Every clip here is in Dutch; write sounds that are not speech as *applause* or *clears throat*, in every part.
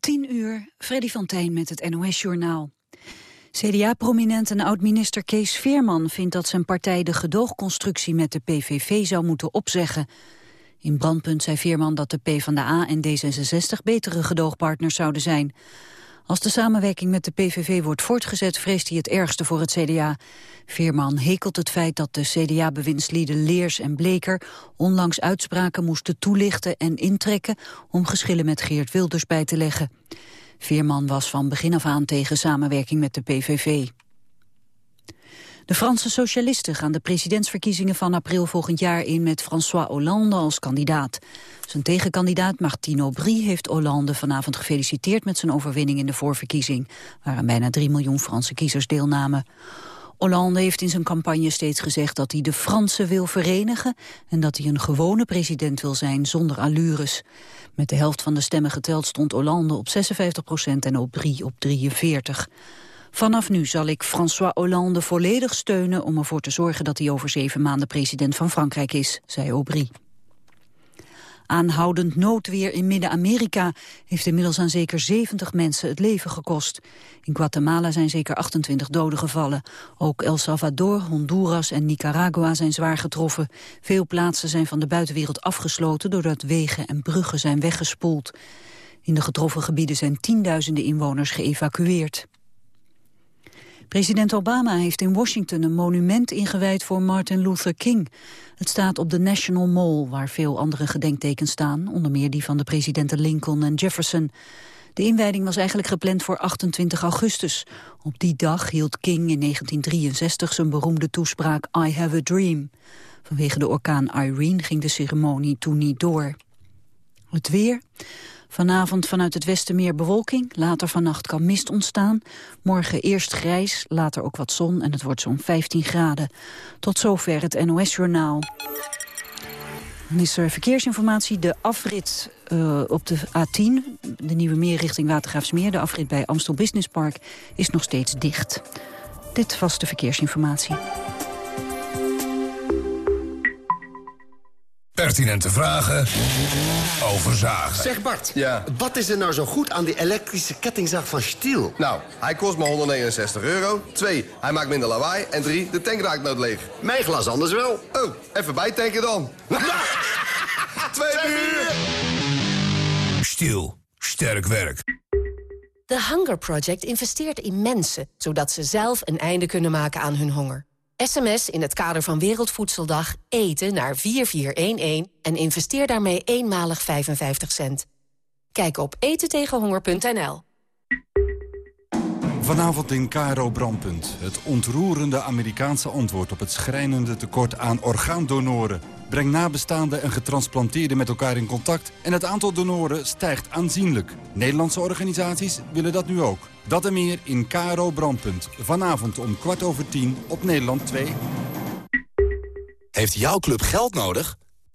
10 uur, Freddy van Tijn met het NOS-journaal. CDA-prominent en oud-minister Kees Veerman vindt dat zijn partij de gedoogconstructie met de PVV zou moeten opzeggen. In Brandpunt zei Veerman dat de PvdA en D66 betere gedoogpartners zouden zijn. Als de samenwerking met de PVV wordt voortgezet, vreest hij het ergste voor het CDA. Veerman hekelt het feit dat de CDA-bewindslieden Leers en Bleker onlangs uitspraken moesten toelichten en intrekken om geschillen met Geert Wilders bij te leggen. Veerman was van begin af aan tegen samenwerking met de PVV. De Franse socialisten gaan de presidentsverkiezingen van april volgend jaar in met François Hollande als kandidaat. Zijn tegenkandidaat Martine Aubry heeft Hollande vanavond gefeliciteerd met zijn overwinning in de voorverkiezing, waar bijna 3 miljoen Franse kiezers deelnamen. Hollande heeft in zijn campagne steeds gezegd dat hij de Fransen wil verenigen en dat hij een gewone president wil zijn zonder allures. Met de helft van de stemmen geteld stond Hollande op 56 procent en Aubry op 43. Vanaf nu zal ik François Hollande volledig steunen om ervoor te zorgen dat hij over zeven maanden president van Frankrijk is, zei Aubry. Aanhoudend noodweer in Midden-Amerika heeft inmiddels aan zeker 70 mensen het leven gekost. In Guatemala zijn zeker 28 doden gevallen. Ook El Salvador, Honduras en Nicaragua zijn zwaar getroffen. Veel plaatsen zijn van de buitenwereld afgesloten doordat wegen en bruggen zijn weggespoeld. In de getroffen gebieden zijn tienduizenden inwoners geëvacueerd. President Obama heeft in Washington een monument ingewijd voor Martin Luther King. Het staat op de National Mall, waar veel andere gedenktekens staan, onder meer die van de presidenten Lincoln en Jefferson. De inwijding was eigenlijk gepland voor 28 augustus. Op die dag hield King in 1963 zijn beroemde toespraak I Have a Dream. Vanwege de orkaan Irene ging de ceremonie toen niet door. Het weer. Vanavond vanuit het westen meer bewolking. Later vannacht kan mist ontstaan. Morgen eerst grijs, later ook wat zon en het wordt zo'n 15 graden. Tot zover het NOS-journaal. Dan is er verkeersinformatie. De afrit uh, op de A10, de nieuwe meer richting Watergraafsmeer... de afrit bij Amstel Business Park, is nog steeds dicht. Dit was de verkeersinformatie. Pertinente vragen over zagen. Zeg Bart, Ja. wat is er nou zo goed aan die elektrische kettingzaag van Stiel? Nou, hij kost maar 169 euro. Twee, hij maakt minder lawaai. En drie, de tank raakt nooit leeg. Mijn glas anders wel. Oh, even bijtanken dan. *laughs* Twee uur! Stiel. Sterk werk. The Hunger Project investeert in mensen... zodat ze zelf een einde kunnen maken aan hun honger. SMS in het kader van Wereldvoedseldag eten naar 4411... en investeer daarmee eenmalig 55 cent. Kijk op etentegenhonger.nl. Vanavond in KRO Brandpunt. Het ontroerende Amerikaanse antwoord op het schrijnende tekort aan orgaandonoren. Breng nabestaanden en getransplanteerden met elkaar in contact... en het aantal donoren stijgt aanzienlijk. Nederlandse organisaties willen dat nu ook. Dat en meer in KRO Brandpunt. Vanavond om kwart over tien op Nederland 2. Heeft jouw club geld nodig?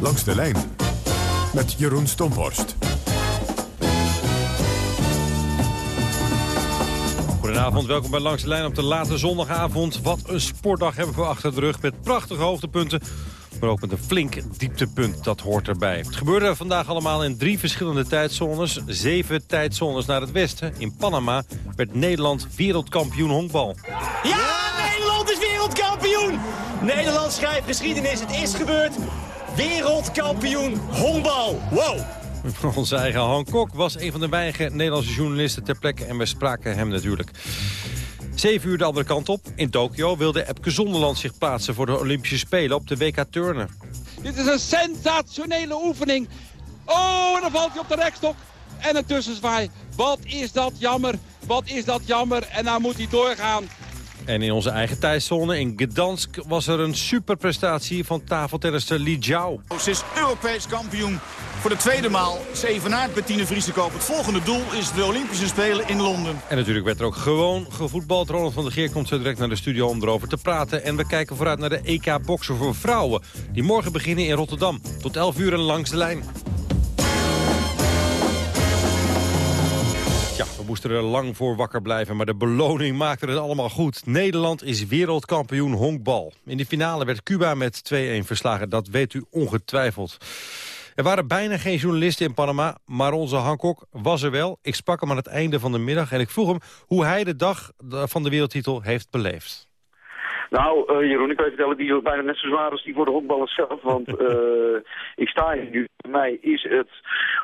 Langs de lijn met Jeroen Stomhorst. Goedenavond, welkom bij Langs de Lijn op de late zondagavond. Wat een sportdag hebben we achter de rug met prachtige hoogtepunten. Maar ook met een flink dieptepunt, dat hoort erbij. Het gebeurde vandaag allemaal in drie verschillende tijdzones. Zeven tijdzones naar het westen. In Panama werd Nederland wereldkampioen honkbal. Ja, Nederland is wereldkampioen! Nederland schrijft geschiedenis, het is gebeurd. Wereldkampioen honkbal. Wow! *laughs* Onze eigen Han Kok was een van de weinige Nederlandse journalisten ter plekke... en we spraken hem natuurlijk. Zeven uur de andere kant op. In Tokio wilde Epke Zonderland zich plaatsen voor de Olympische Spelen op de WK Turnen. Dit is een sensationele oefening. Oh, en dan valt hij op de rekstok. En een tussenzwaai. Wat is dat jammer. Wat is dat jammer. En nou moet hij doorgaan. En in onze eigen tijdzone in Gdansk was er een superprestatie van tafeltennister Li Jiao. Ze is Europees kampioen voor de tweede maal. Ze evenaart Bettine Vriesekoop. Het volgende doel is de Olympische Spelen in Londen. En natuurlijk werd er ook gewoon gevoetbald. Ronald van der Geer komt zo direct naar de studio om erover te praten. En we kijken vooruit naar de EK-boksen voor vrouwen. Die morgen beginnen in Rotterdam. Tot 11 uur en langs de lijn. Moesten er lang voor wakker blijven, maar de beloning *laughs* maakte het allemaal goed. Nederland is wereldkampioen honkbal. In de finale werd Cuba met 2-1 verslagen, dat weet u ongetwijfeld. Er waren bijna geen journalisten in Panama, maar onze Hancock was er wel. Ik sprak hem aan het einde van de middag en ik vroeg hem hoe hij de dag van de wereldtitel heeft beleefd. Nou, uh, Jeroen, ik kan je vertellen, die bijna net zo zwaar als die voor de honkballers zelf. Want uh, *laughs* ik sta hier nu. Bij mij is het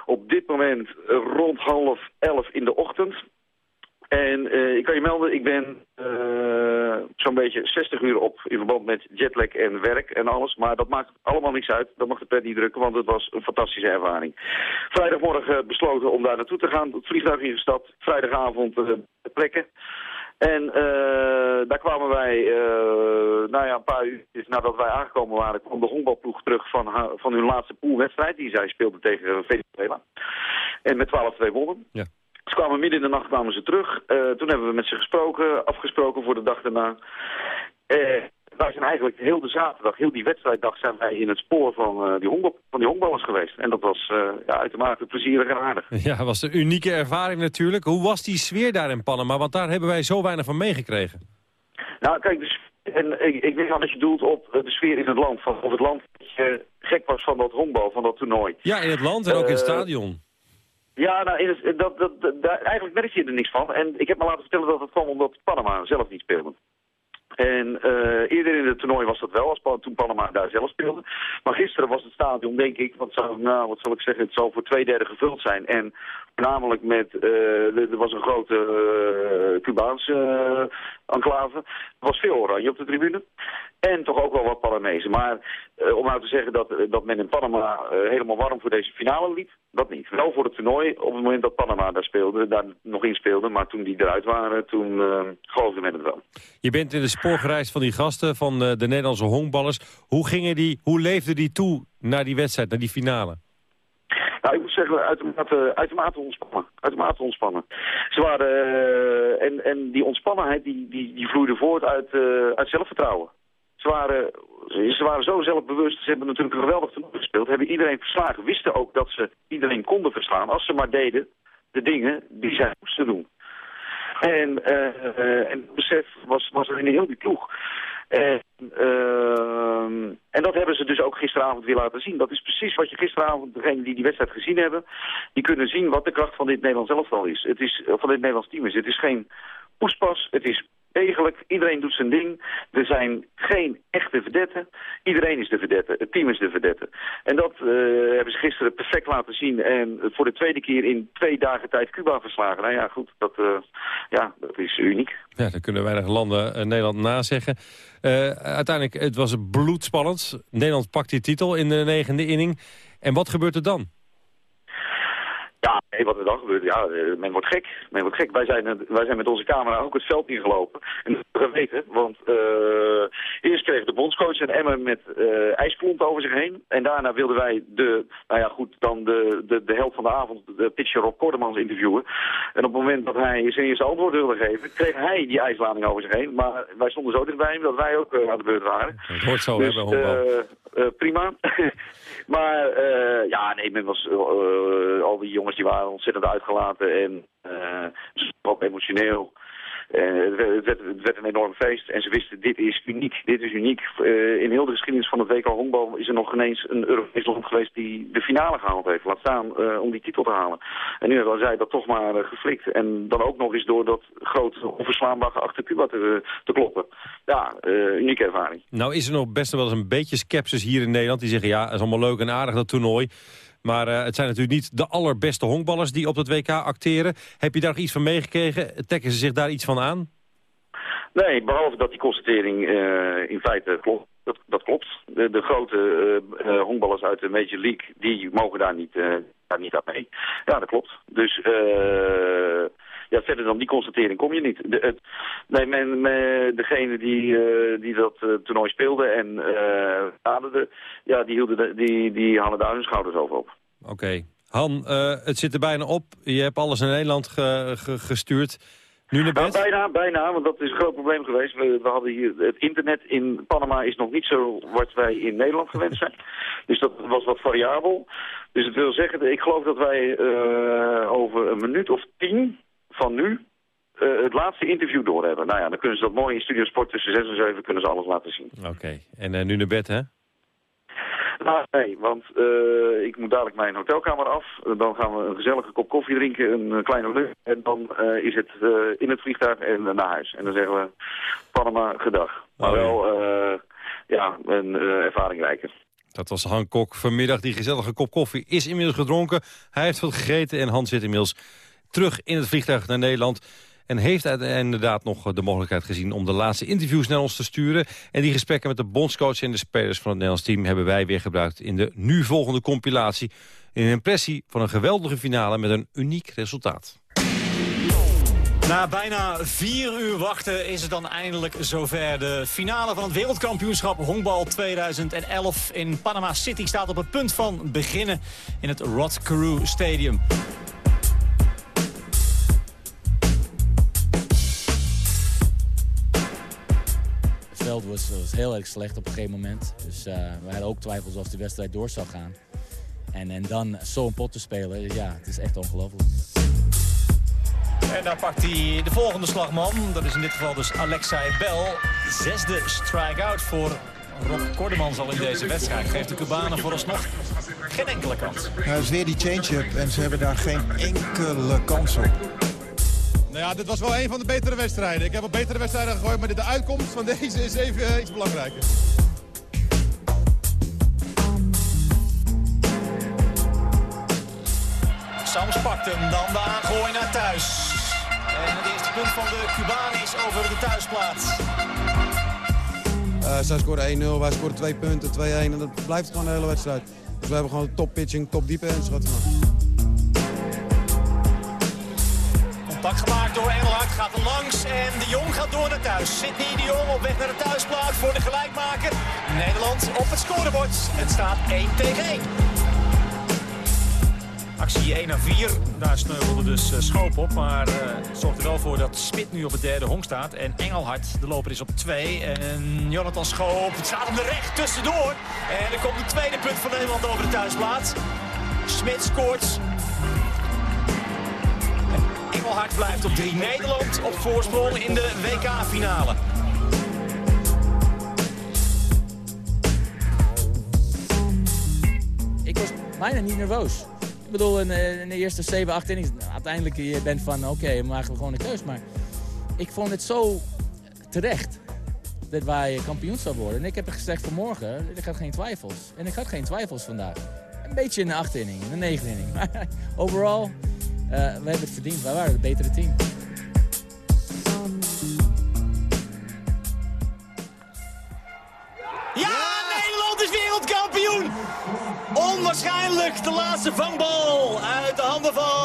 op dit moment rond half elf in de ochtend. En uh, ik kan je melden, ik ben zo'n beetje 60 uur op in verband met jetlag en werk en alles. Maar dat maakt allemaal niks uit. Dat mag de pret niet drukken, want het was een fantastische ervaring. Vrijdagmorgen besloten om daar naartoe te gaan. Het vliegtuig ingestapt. Vrijdagavond plekken. En uh, daar kwamen wij, uh, nou ja, een paar uur nadat wij aangekomen waren, kwam de honkbalploeg terug van, van hun laatste poolwedstrijd. Die zij speelden tegen Venezuela. En met 12-2 wonnen. Ja. Ze kwamen midden in de nacht kwamen ze terug. Uh, toen hebben we met ze gesproken, afgesproken voor de dag daarna. Wij zijn eigenlijk heel de zaterdag, heel die wedstrijddag, zijn wij in het spoor van, uh, die, honkbal, van die honkballers geweest. En dat was uh, ja, uitermate plezierig en aardig. *laughs* Ja, dat was een unieke ervaring natuurlijk. Hoe was die sfeer daar in Panama? Want daar hebben wij zo weinig van meegekregen. Nou, kijk, dus, en ik, ik denk aan dat je doelt op de sfeer in het land. Van, of het land dat je gek was van dat honkbal, van dat toernooi. Ja, in het land en ook in het stadion. Ja, nou, dat, dat, dat, daar, eigenlijk merk je er niks van. En ik heb me laten vertellen dat het kwam omdat Panama zelf niet speelde. En uh, eerder in het toernooi was dat wel, als, toen Panama daar zelf speelde. Maar gisteren was het stadion, denk ik, wat, zou, nou, wat zal ik zeggen, het zal voor twee derde gevuld zijn. En namelijk met, uh, er was een grote uh, Cubaanse enclave. Er was veel oranje op de tribune. En toch ook wel wat Panamezen. Maar om nou te zeggen dat, dat men in Panama helemaal warm voor deze finale liep, dat niet. Wel voor het toernooi, op het moment dat Panama daar speelde, daar nog in speelde. Maar toen die eruit waren, toen geloofde men het wel. Je bent in de spoor gereisd van die gasten, van de Nederlandse honkballers. Hoe, gingen die, hoe leefden die toe naar die wedstrijd, naar die finale? Nou, ik moet zeggen, uitermate, uitermate ontspannen. Uitermate ontspannen. Ze waren, uh, en, en die ontspannenheid die, die, die vloeide voort uit, uh, uit zelfvertrouwen. Ze waren, ze waren zo zelfbewust. Ze hebben natuurlijk een geweldig toernooi gespeeld. Hebben iedereen verslagen. Wisten ook dat ze iedereen konden verslaan. Als ze maar deden de dingen die zij moesten doen. En, uh, en het besef was, was er in heel die ploeg. En, uh, en dat hebben ze dus ook gisteravond weer laten zien. Dat is precies wat je gisteravond, degenen die die wedstrijd gezien hebben, die kunnen zien wat de kracht van dit Nederlands elftal is. Het is van dit Nederlands team is. Het is geen poespas, het is degelijk. Iedereen doet zijn ding. Er zijn geen echte verdetten. Iedereen is de verdette. Het team is de verdette. En dat uh, hebben ze gisteren perfect laten zien. En voor de tweede keer in twee dagen tijd Cuba verslagen. Nou ja, goed. Dat, uh, ja, dat is uniek. Ja, daar kunnen weinig landen uh, Nederland nazeggen. uiteindelijk, het was bloedspannend. Nederland pakt die titel in de negende inning. En wat gebeurt er dan? Nee, wat er dan gebeurt, ja, men wordt gek. Men wordt gek. Wij zijn, wij zijn met onze camera ook het veld ingelopen. En dat hebben we weten, want uh, eerst kreeg de bondscoach een emmer met uh, ijsklont over zich heen. En daarna wilden wij de, nou ja goed, dan de, de, de held van de avond, de pitcher Rob Kordemans interviewen. En op het moment dat hij zijn eerste antwoord wilde geven, kreeg hij die ijslading over zich heen. Maar wij stonden zo dichtbij hem dat wij ook uh, aan de beurt waren. Het hoort zo, dus, prima. *laughs* maar ja, nee, men was, al die jongens die waren ontzettend uitgelaten en uh, ook emotioneel. Uh, het, werd, een enorm feest en ze wisten, dit is uniek. Dit is uniek. Uh, in heel de geschiedenis van het WK honkbal is er nog ineens een Europees land geweest die de finale gehaald heeft. Laat staan om die titel te halen. En nu hebben zij dat toch maar geflikt. En dan ook nog eens door dat grote onverslaanbare achter Cuba te, te kloppen. Ja, unieke ervaring. Nou is er nog best wel eens een beetje sceptisch hier in Nederland. Die zeggen, ja, het is allemaal leuk en aardig dat toernooi. Maar uh, het zijn natuurlijk niet de allerbeste honkballers die op het WK acteren. Heb je daar iets van meegekregen? Trekken ze zich daar iets van aan? Nee, behalve dat die constatering uh, in feite klopt. Dat, klopt. De, de grote uh, honkballers uit de Major League, die mogen daar niet, daar niet aan mee. Ja, dat klopt. Dus ja, verder dan die constatering kom je niet. De, het, nee, men, men, degene die, uh, die dat uh, toernooi speelde en uh, aderde, ja, die, hielden de, die, die hadden daar hun schouders over op. Oké. Okay. Han, het zit er bijna op. Je hebt alles naar Nederland ge, ge, gestuurd. Nu naar bed? Nou, bijna, bijna, want dat is een groot probleem geweest. We, we, hadden hier, het internet in Panama is nog niet zo wat wij in Nederland gewend zijn. *laughs* Dus dat was wat variabel. Dus het wil zeggen, ik geloof dat wij over een minuut of tien van nu uh, het laatste interview door hebben. Nou ja, dan kunnen ze dat mooi in Studio Sport tussen 6 en 7 kunnen ze alles laten zien. Oké, okay. en uh, nu naar bed hè? Nou, nee, want uh, ik moet dadelijk mijn hotelkamer af. dan gaan we een gezellige kop koffie drinken, een kleine lunch. En dan is het in het vliegtuig en naar huis. En dan zeggen we Panama gedag. Maar oh, wel, ja, een ervaringrijke. Dat was Han Kok vanmiddag. Die gezellige kop koffie is inmiddels gedronken. Hij heeft wat gegeten en Han zit inmiddels terug in het vliegtuig naar Nederland. En heeft inderdaad nog de mogelijkheid gezien om de laatste interviews naar ons te sturen. En die gesprekken met de bondscoach en de spelers van het Nederlands team... hebben wij weer gebruikt in de nu volgende compilatie. In een impressie van een geweldige finale met een uniek resultaat. Na bijna vier uur wachten is het dan eindelijk zover. De finale van het wereldkampioenschap honkbal 2011 in Panama City staat op het punt van beginnen in het Rod Carew Stadium. Veld was, was, heel erg slecht op een gegeven moment. Dus uh, we hadden ook twijfels of de wedstrijd door zou gaan. En, en dan zo'n pot te spelen, ja, het is echt ongelooflijk. En dan pakt hij de volgende slagman. Dat is in dit geval dus Alexei Bel. Zesde strike-out voor Rob Kordemans al in deze wedstrijd. Geeft de Cubanen vooralsnog geen enkele kans. Ja, het is weer die change-up en ze hebben daar geen enkele kans op. Nou ja, dit was wel een van de betere wedstrijden. Ik heb op betere wedstrijden gegooid, maar de uitkomst van deze is even uh, iets belangrijker. Sams pakt hem, dan de aangooi naar thuis. En het eerste punt van de Cubanen is over de thuisplaats. Uh, zij scoren 1-0, wij scoren 2 punten, 2-1 en dat blijft gewoon de hele wedstrijd. Dus we hebben gewoon top pitching, top diepe en schat Contact gemaakt door Engelhard, gaat er langs en de Jong gaat door naar thuis. Sidney de Jong op weg naar de thuisplaats voor de gelijkmaker. Nederland op het scorebord. Het staat 1 tegen 1. Actie 1 naar 4. Daar sneuvelde dus uh, Schoop op. Maar uh, het zorgt er wel voor dat Smit nu op het derde honk staat. En Engelhard, de loper, is op 2. En Jonathan Schoop, het staat hem er recht tussendoor. En er komt het tweede punt van Nederland over de thuisplaats. Smit scoort. En Engelhard blijft op 3. Nederland op voorsprong in de WK-finale. Ik was bijna niet nerveus. Ik bedoel, in, in de eerste 7, 8 innings, uiteindelijk je bent van, oké, okay, we maken gewoon een keus. Maar ik vond het zo terecht dat wij kampioen zou worden. En ik heb gezegd vanmorgen, ik had geen twijfels. En ik had geen twijfels vandaag. Een beetje in de 8 inning, in de 9 inning. *laughs* Maar overal, we hebben het verdiend. Wij waren het betere team. Ja, Nederland is wereldkampioen! Onwaarschijnlijk de laatste vangbal uit de handen van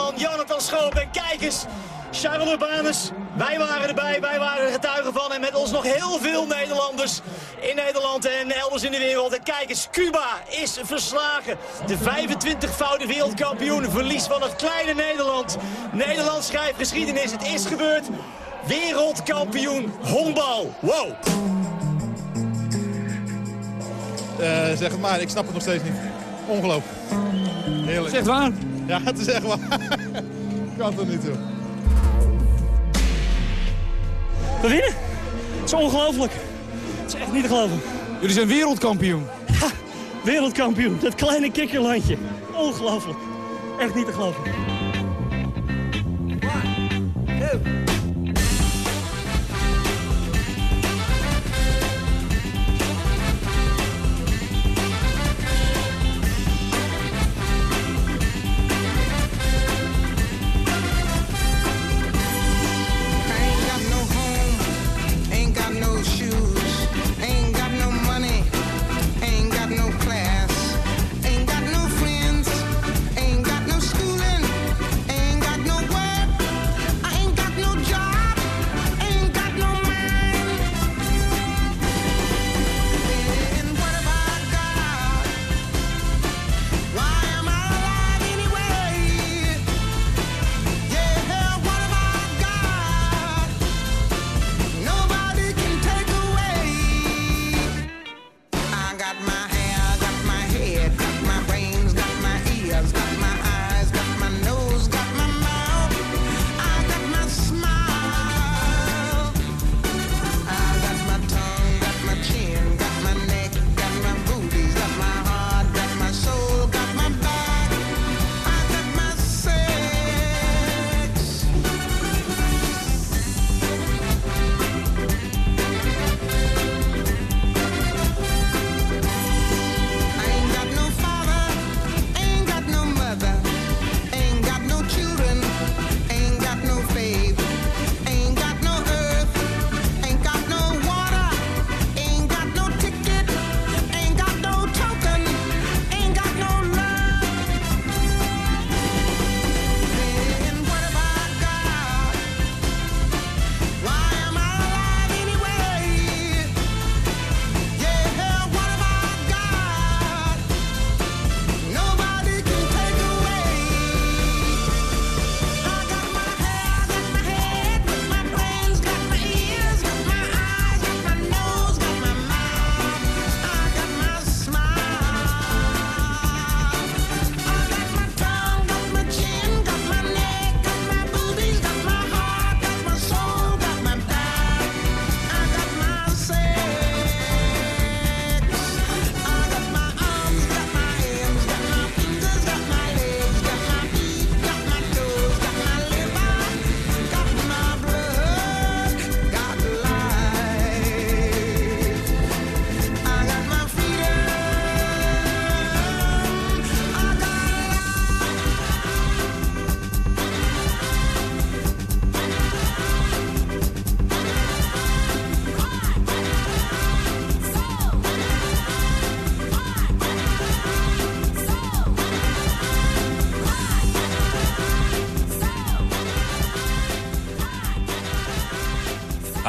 Schoop. En kijk eens, Charles Urbanus, wij waren erbij, wij waren er getuigen van. En met ons nog heel veel Nederlanders in Nederland en elders in de wereld. En kijk eens, Cuba is verslagen. De 25-voudige wereldkampioen, verlies van het kleine Nederland. Nederland schrijft geschiedenis, het is gebeurd. Wereldkampioen honkbal. Wow. Uh, zeg het maar, ik snap het nog steeds niet. Ongelooflijk. Heerlijk. Zeg waar? Ja, het is echt waar. *laughs* kan er niet toe. We winnen. Het is ongelooflijk. Het is echt niet te geloven. Jullie zijn wereldkampioen. Ha, wereldkampioen. Dat kleine kikkerlandje. Ongelooflijk. Echt niet te geloven. One, two.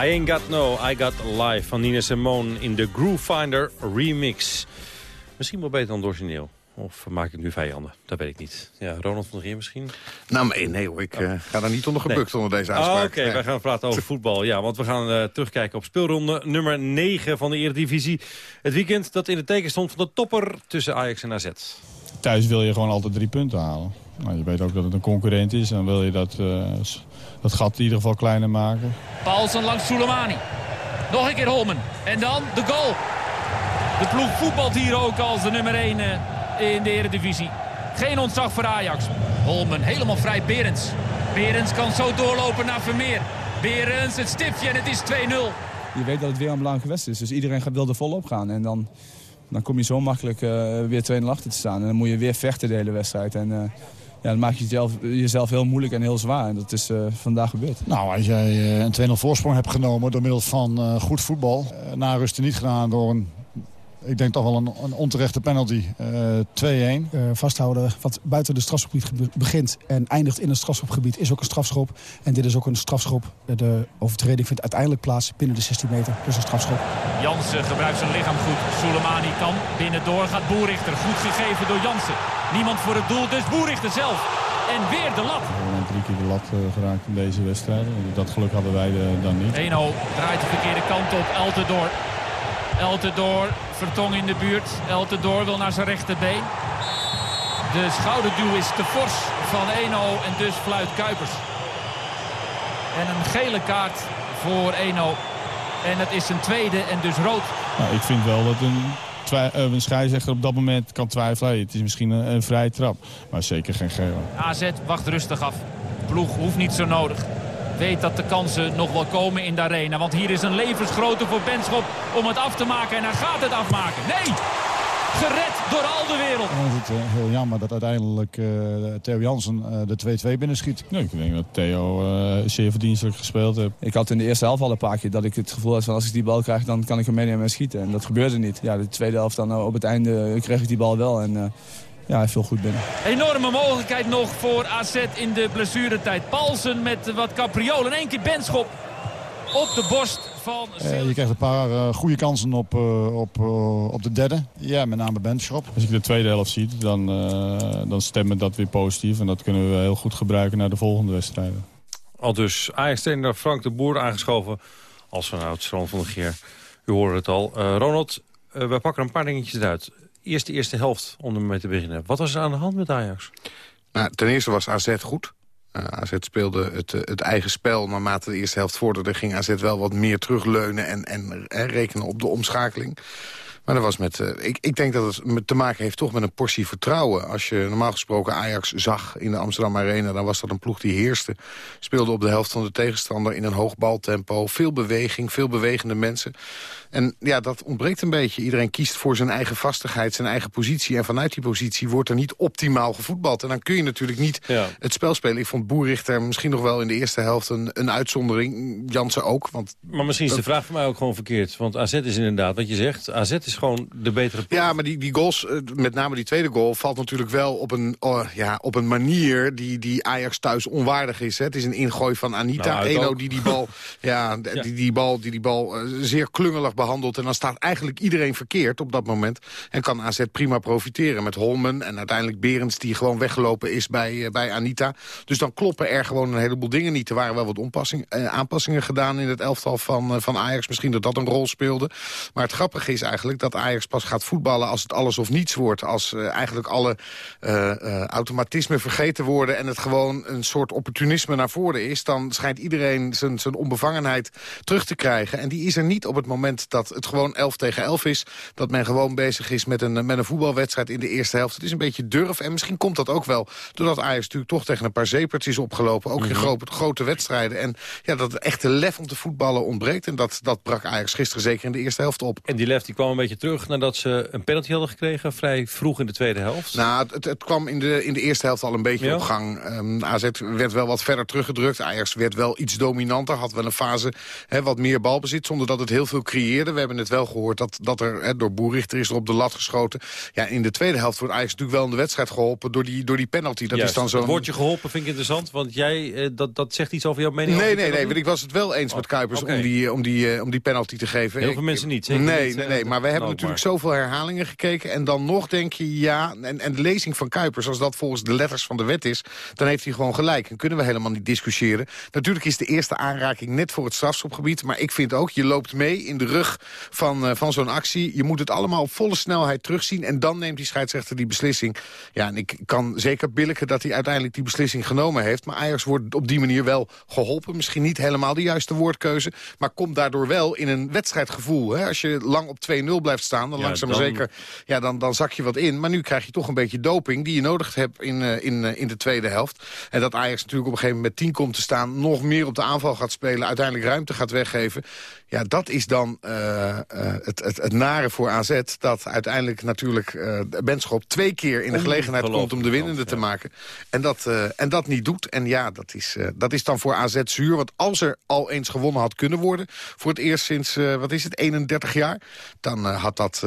Ain't Got No, I Got Live van Nina Simone in de Groove Finder remix. Misschien wel beter dan het origineel. Of maak ik nu vijanden? Dat weet ik niet. Ja, Ronald van der Geer misschien? Nou, nee, nee hoor. Ik uh, ga daar niet onder gebukt onder deze Ah, uitspraak. Oké, Nee. wij gaan praten over voetbal. Ja, want we gaan uh, terugkijken op speelronde nummer 9 van de Eredivisie. Het weekend dat in het teken stond van de topper tussen Ajax en AZ. Thuis wil je gewoon altijd drie punten halen. Nou, je weet ook dat het een concurrent is. En wil je dat, uh, dat gat in ieder geval kleiner maken. Paulsen langs Soleimani. Nog een keer Holmen. En dan de goal. De ploeg voetbalt hier ook als de nummer 1 uh, in de Eredivisie. Geen ontzag voor Ajax. Holmen helemaal vrij. Berends. Berends kan zo doorlopen naar Vermeer. Berends, het stipje en het is 2-0. Je weet dat het weer een belangrijke wedstrijd is. Dus iedereen wil er volop gaan. En dan, dan kom je zo makkelijk uh, weer 2-0 achter te staan. En dan moet je weer vechten de hele wedstrijd. En, uh, ja, dan maak je jezelf, jezelf heel moeilijk en heel zwaar. En dat is uh, vandaag gebeurd. Nou, als jij een 2-0 voorsprong hebt genomen door middel van goed voetbal... na rusten niet gedaan door een ik denk toch wel een, een onterechte penalty. Uh, 2-1. Uh, vasthouden wat buiten de strafschopgebied begint en eindigt in het strafschopgebied is ook een strafschop. En dit is ook een strafschop. De overtreding vindt uiteindelijk plaats binnen de 16 meter. Dus een strafschop. Jansen gebruikt zijn lichaam goed. Soleimani kan binnendoor. Gaat Boerichter. Goed gegeven door Jansen. Niemand voor het doel, dus Boerichter zelf. En weer de lat. We hebben drie keer de lat uh, geraakt in deze wedstrijd. Dat geluk hadden wij dan niet. 1-0 draait de verkeerde kant op. Eltendoor. Eltendoor, Vertong in de buurt. Eltendoor wil naar zijn rechterbeen. De schouderduw is te fors van 1-0 en dus fluit Kuipers. En een gele kaart voor 1-0. En het is een tweede en dus rood. Nou, ik vind wel dat een, een scheidsrechter op dat moment kan twijfelen. Het is misschien een, een vrije trap, maar zeker geen gele. AZ wacht rustig af. Ploeg hoeft niet zo nodig weet dat de kansen nog wel komen in de arena. Want hier is een levensgrote voor Benschop om het af te maken. En hij gaat het afmaken. Nee! Gered door al de wereld. Dan is het uh, heel jammer dat uiteindelijk uh, Theo Jansen uh, de 2-2 binnenschiet. Nee, ik denk dat Theo zeer verdienstelijk gespeeld heeft. Ik had in de eerste helft al een paar keer dat ik het gevoel had van als ik die bal krijg dan kan ik hem meenemen en schieten. En dat gebeurde niet. Ja, de tweede helft dan op het einde kreeg ik die bal wel. En, ja, hij viel goed binnen. Enorme mogelijkheid nog voor AZ in de blessuretijd. Paulsen met wat capriolen. In één keer Benschop op de borst van... Uh, je krijgt een paar uh, goede kansen op, uh, op, op de derde. Ja, met name Benschop. Als je de tweede helft ziet, dan, dan stemmen dat weer positief. En dat kunnen we heel goed gebruiken naar de volgende wedstrijden. Al dus Ajax-trainer Frank de Boer aangeschoven. Als vanuit Strand van de Geer. U hoorde het al. Ronald, we pakken een paar dingetjes uit eerst de eerste helft om ermee te beginnen. Wat was er aan de hand met Ajax? Nou, ten eerste was AZ goed. Uh, AZ speelde het, uh, het eigen spel. Naarmate de eerste helft vorderde ging AZ wel wat meer terugleunen... en, en uh, rekenen op de omschakeling. Maar dat was met, uh, ik, ik denk dat het te maken heeft toch met een portie vertrouwen. Als je normaal gesproken Ajax zag in de Amsterdam Arena... dan was dat een ploeg die heerste. Speelde op de helft van de tegenstander in een hoog baltempo. Veel beweging, veel bewegende mensen. En ja, dat ontbreekt een beetje. Iedereen kiest voor zijn eigen vastigheid, zijn eigen positie. En vanuit die positie wordt er niet optimaal gevoetbald. En dan kun je natuurlijk niet ja. het spel spelen. Ik vond Boerichter misschien nog wel in de eerste helft een, een uitzondering. Jansen ook. Want maar misschien is de vraag voor mij ook gewoon verkeerd. Want AZ is inderdaad, wat je zegt, AZ is gewoon de betere ploeg. Ja, maar die, die goals, met name die tweede goal... valt natuurlijk wel op een, oh, ja, op een manier die, die Ajax thuis onwaardig is. Hè. Het is een ingooi van Anita. Nou, Eno die die bal, *laughs* ja, ja. Die, die bal, die die bal uh, zeer klungelig behandeld. En dan staat eigenlijk iedereen verkeerd op dat moment. En kan AZ prima profiteren met Holmen en uiteindelijk Berends... die gewoon weggelopen is bij, uh, bij Anita. Dus dan kloppen er gewoon een heleboel dingen niet. Er waren wel wat onpassing, uh, aanpassingen gedaan in het elftal van, van Ajax. Misschien dat dat een rol speelde. Maar het grappige is eigenlijk dat Ajax pas gaat voetballen... als het alles of niets wordt. Als eigenlijk alle automatismen vergeten worden... en het gewoon een soort opportunisme naar voren is... dan schijnt iedereen zijn, zijn onbevangenheid terug te krijgen. En die is er niet op het moment dat het gewoon 11 tegen 11 is. Dat men gewoon bezig is met een, met een voetbalwedstrijd in de eerste helft. Het is een beetje durf. En misschien komt dat ook wel doordat Ajax natuurlijk toch tegen een paar zeepertjes is opgelopen. Ook mm -hmm. in grote, grote wedstrijden. En ja, dat echte lef om te voetballen ontbreekt. En dat, dat brak Ajax gisteren zeker in de eerste helft op. En die lef die kwam een beetje beetje terug nadat ze een penalty hadden gekregen... vrij vroeg in de tweede helft. Nou, het, het kwam in de, in de eerste helft al een beetje Ja? op gang. Ehm, AZ werd wel wat verder teruggedrukt. Ajax werd wel iets dominanter. Had wel een fase hè, wat meer balbezit, zonder dat het heel veel creëerde. We hebben het wel gehoord dat, dat er hè, door Boerichter is er op de lat geschoten. Ja, in de tweede helft wordt Ajax natuurlijk wel in de wedstrijd geholpen... door die, door die penalty. Dat Juist, is dan zo'n... Het woordje geholpen vind ik interessant, want jij, eh, dat, dat zegt iets over jouw mening. Nee, nee, nee, want ik was het wel eens met Kuipers oké. om, die, om, die, eh, om die penalty te geven. Heel veel mensen niet, zeker Nee, niet, nee, eh, nee, maar we hebben natuurlijk maar. zoveel herhalingen gekeken. En dan nog denk je, ja, en, en de lezing van Kuipers... als dat volgens de letters van de wet is, dan heeft hij gewoon gelijk. En kunnen we helemaal niet discussiëren. Natuurlijk is de eerste aanraking net voor het strafschopgebied. Maar ik vind ook, je loopt mee in de rug van, eh, van zo'n actie. Je moet het allemaal op volle snelheid terugzien. En dan neemt die scheidsrechter die beslissing. Ja, en ik kan zeker billiken dat hij uiteindelijk die beslissing genomen heeft. Maar Ajax wordt op die manier wel geholpen. Misschien niet helemaal de juiste woordkeuze. Maar komt daardoor wel in een wedstrijdgevoel. Hè? Als je lang op 2-0 blijft staan, dan Ja, langzaam maar dan- zeker... Ja, dan, dan zak je wat in. Maar nu krijg je toch een beetje doping die je nodig hebt in, eh, in, eh, in de tweede helft. En dat Ajax natuurlijk op een gegeven moment met 10 komt te staan... nog meer op de aanval gaat spelen, uiteindelijk ruimte gaat weggeven. Ja, dat is dan eh, eh, het, het, het nare voor AZ. Dat uiteindelijk natuurlijk eh Benschop twee keer in de gelegenheid komt... om de winnende te maken. En dat, en dat niet doet. En ja, dat is, dat is dan voor AZ zuur. Want als er al eens gewonnen had kunnen worden... voor het eerst sinds, wat is het, 31 jaar... dan had dat...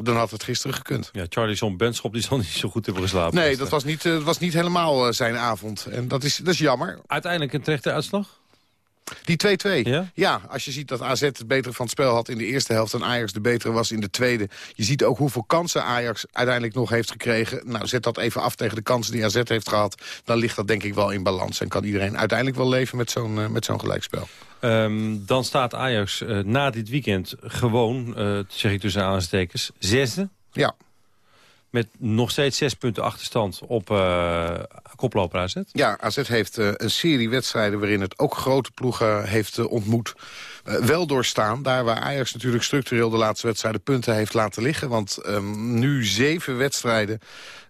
dan had het gisteren gekund. Ja, Charlie John Benschop die zal niet zo goed hebben geslapen. Nee, dat was niet, dat was niet helemaal zijn avond. En dat is, dat is jammer. Uiteindelijk een terechte uitslag? Die 2-2. Ja? als je ziet dat AZ het betere van het spel had in de eerste helft... en Ajax de betere was in de tweede. Je ziet ook hoeveel kansen Ajax uiteindelijk nog heeft gekregen. Nou, zet dat even af tegen de kansen die AZ heeft gehad. Dan ligt dat denk ik wel in balans. En kan iedereen uiteindelijk wel leven met zo'n eh, met zo'n gelijkspel. Ehm, dan staat Ajax eh, na dit weekend gewoon, eh, zeg ik tussen aanstekens, zesde. Ja. Met nog steeds zes punten achterstand op eh koploper AZ. Ja, AZ heeft eh, een serie wedstrijden waarin het ook grote ploegen heeft eh, ontmoet. eh, wel doorstaan. Daar waar Ajax natuurlijk structureel de laatste wedstrijden punten heeft laten liggen. Want ehm, nu zeven wedstrijden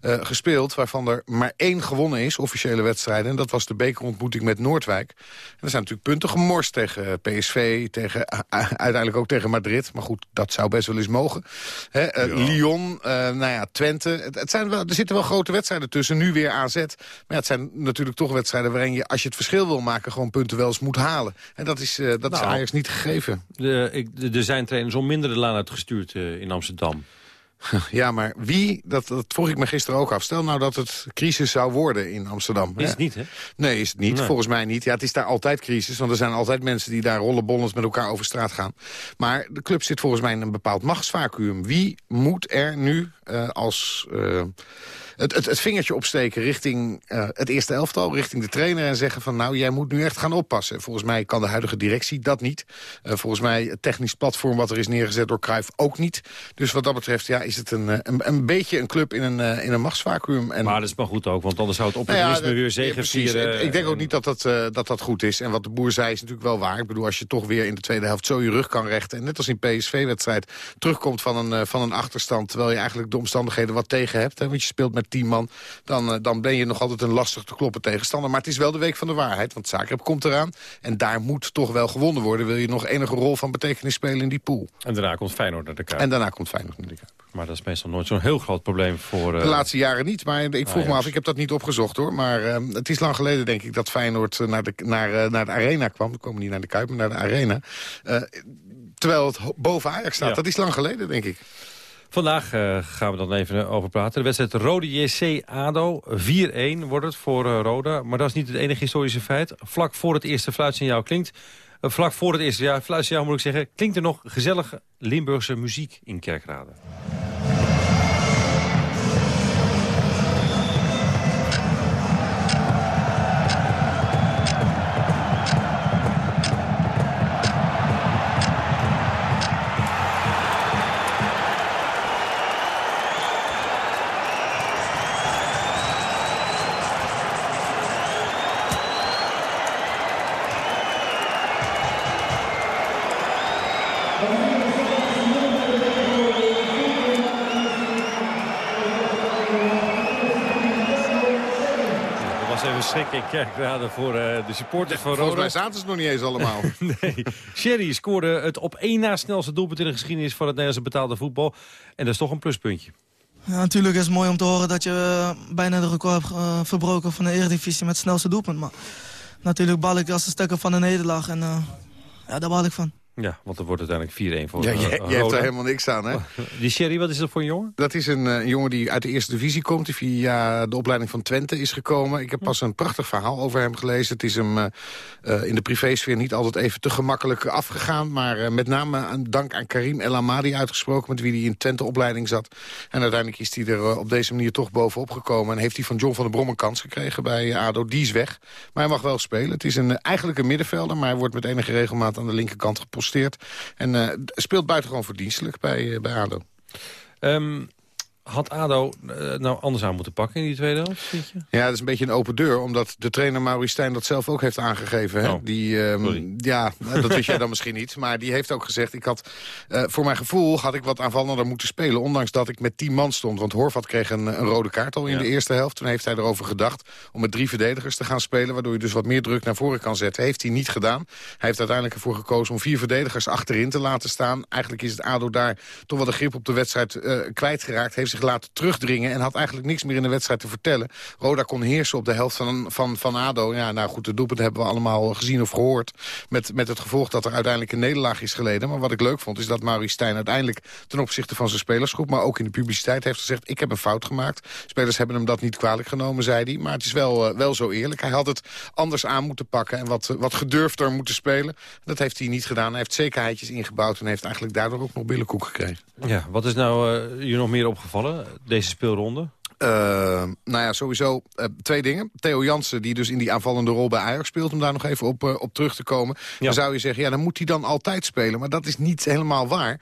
eh, gespeeld, waarvan er maar één gewonnen is, officiële wedstrijden. En dat was de bekerontmoeting met Noordwijk. En er zijn natuurlijk punten gemorst tegen PSV, tegen, eh, uiteindelijk ook tegen Madrid. Maar goed, dat zou best wel eens mogen. Hè, eh, Lyon, eh, nou ja, Twente. Het, het zijn wel, er zitten wel grote wedstrijden tussen, nu weer AZ. Maar ja, het zijn natuurlijk toch wedstrijden waarin je, als je het verschil wil maken, gewoon punten wel eens moet halen. En dat is, eh, dat is Nou, Ajax niet gegeven. De, ik, de, er zijn trainers om minder de laan uitgestuurd eh, in Amsterdam. *laughs* Ja, maar wie, dat, dat vroeg ik me gisteren ook af. Stel nou dat het crisis zou worden in Amsterdam. Is het niet, hè? Nee, is het niet. Nee. Volgens mij niet. Ja, het is daar altijd crisis, want er zijn altijd mensen die daar rollenbollend met elkaar over straat gaan. Maar de club zit volgens mij in een bepaald machtsvacuum. Wie moet er nu eh, als... eh, het, het, het vingertje opsteken richting eh, het eerste elftal, richting de trainer... en zeggen van nou, jij moet nu echt gaan oppassen. Volgens mij kan de huidige directie dat niet. Eh, volgens mij het technisch platform wat er is neergezet door Cruijff ook niet. Dus wat dat betreft ja, is het een, eh, een, een beetje een club in een, in een machtsvacuum. En, Maar dat is maar goed ook, want anders zou het nou ja, weer ja. Ik denk ook niet dat dat, dat dat goed is. En wat de boer zei is natuurlijk wel waar. Ik bedoel, als je toch weer in de tweede helft zo je rug kan rechten... en net als in PSV-wedstrijd terugkomt van een, van een achterstand... terwijl je eigenlijk de omstandigheden wat tegen hebt... Hè, want je speelt met tien man, dan, eh, dan ben je nog altijd een lastig te kloppen tegenstander. Maar het is wel de week van de waarheid, want Zagreb komt eraan... en daar moet toch wel gewonnen worden... wil je nog enige rol van betekenis spelen in die pool. En daarna komt Feyenoord naar de Kuip. En daarna komt Feyenoord naar de Kuip. Maar dat is meestal nooit zo'n heel groot probleem voor... eh, De laatste jaren niet, maar ik vroeg me Ajax. af, ik heb dat niet opgezocht hoor. Maar eh, het is lang geleden denk ik dat Feyenoord naar de, naar, naar de arena kwam. We komen niet naar de Kuip, maar naar de arena. Terwijl het boven Ajax staat. Ja. Dat is lang geleden denk ik. Vandaag eh, gaan we dan even over praten. De wedstrijd Rode JC-ADO. 4-1 wordt het voor eh, Roda. Maar dat is niet het enige historische feit. Vlak voor het eerste fluitsignaal klinkt... eh, vlak voor het eerste ja, fluitsignaal moet ik zeggen... klinkt er nog gezellige Limburgse muziek in Kerkrade. Kerkrade voor uh, de supporters van Roda. Volgens mij zaten ze nog niet eens allemaal. *laughs* nee. Sherry scoorde het op één na snelste doelpunt in de geschiedenis van het Nederlandse betaalde voetbal. En dat is toch een pluspuntje. Ja, natuurlijk is het mooi om te horen dat je uh, bijna de record hebt uh, verbroken van de Eredivisie met het snelste doelpunt. Maar natuurlijk bal ik als een stukken van de nederlaag en ja, daar bal ik van. Ja, want er wordt uiteindelijk 4-1 voor ja, uh, jij, jij hebt er helemaal niks aan, hè? Die Sherry, wat is dat voor een jongen? Dat is een, uh, jongen die uit de eerste divisie komt. Die via de opleiding van Twente is gekomen. Ik heb pas een prachtig verhaal over hem gelezen. Het is hem uh, in de privésfeer niet altijd even te gemakkelijk afgegaan. Maar met name aan, dank aan Karim El Amadi uitgesproken... met wie hij in Twente-opleiding zat. En uiteindelijk is hij er op deze manier toch bovenop gekomen. En heeft hij van John van der Brom een kans gekregen bij ADO. Die is weg. Maar hij mag wel spelen. Het is een, eigenlijk een middenvelder, maar hij wordt met enige regelmaat aan de linkerkant En uh, speelt buitengewoon verdienstelijk bij, uh, bij ADO. Had ADO uh, nou anders aan moeten pakken in die tweede helft, vind je? Ja, dat is een beetje een open deur. Omdat de trainer Maurice Stijn dat zelf ook heeft aangegeven. Hè? Oh, die, um, ja, *laughs* dat wist jij dan misschien niet. Maar die heeft ook gezegd... Ik had, uh, voor mijn gevoel had ik wat aanvallender moeten spelen. Ondanks dat ik met tien man stond. Want Horvat kreeg een, een rode kaart al in Ja. de eerste helft. Toen heeft hij erover gedacht om met drie verdedigers te gaan spelen. Waardoor je dus wat meer druk naar voren kan zetten. Heeft hij niet gedaan. Hij heeft uiteindelijk ervoor gekozen om vier verdedigers achterin te laten staan. Eigenlijk is het ADO daar toch wel de grip op de wedstrijd uh, kwijtgeraakt. Heeft zich laten terugdringen en had eigenlijk niks meer in de wedstrijd te vertellen. Roda kon heersen op de helft van, van, van ADO. Ja, nou goed, de doelpunt hebben we allemaal gezien of gehoord. Met, met het gevolg dat er uiteindelijk een nederlaag is geleden. Maar wat ik leuk vond is dat Maurice Stijn uiteindelijk ten opzichte van zijn spelersgroep... maar ook in de publiciteit heeft gezegd, ik heb een fout gemaakt. Spelers hebben hem dat niet kwalijk genomen, zei hij. Maar het is wel, uh, wel zo eerlijk. Hij had het anders aan moeten pakken en wat, wat gedurfder moeten spelen. Dat heeft hij niet gedaan. Hij heeft zekerheidjes ingebouwd en heeft eigenlijk daardoor ook nog billenkoek gekregen. Ja, wat is nou uh, je nog meer opgevallen, deze speelronde? Uh, nou ja, sowieso uh, twee dingen. Theo Jansen, die dus in die aanvallende rol bij Ajax speelt... om daar nog even op, uh, op terug te komen. Ja. Dan zou je zeggen, ja, dan moet hij dan altijd spelen. Maar dat is niet helemaal waar.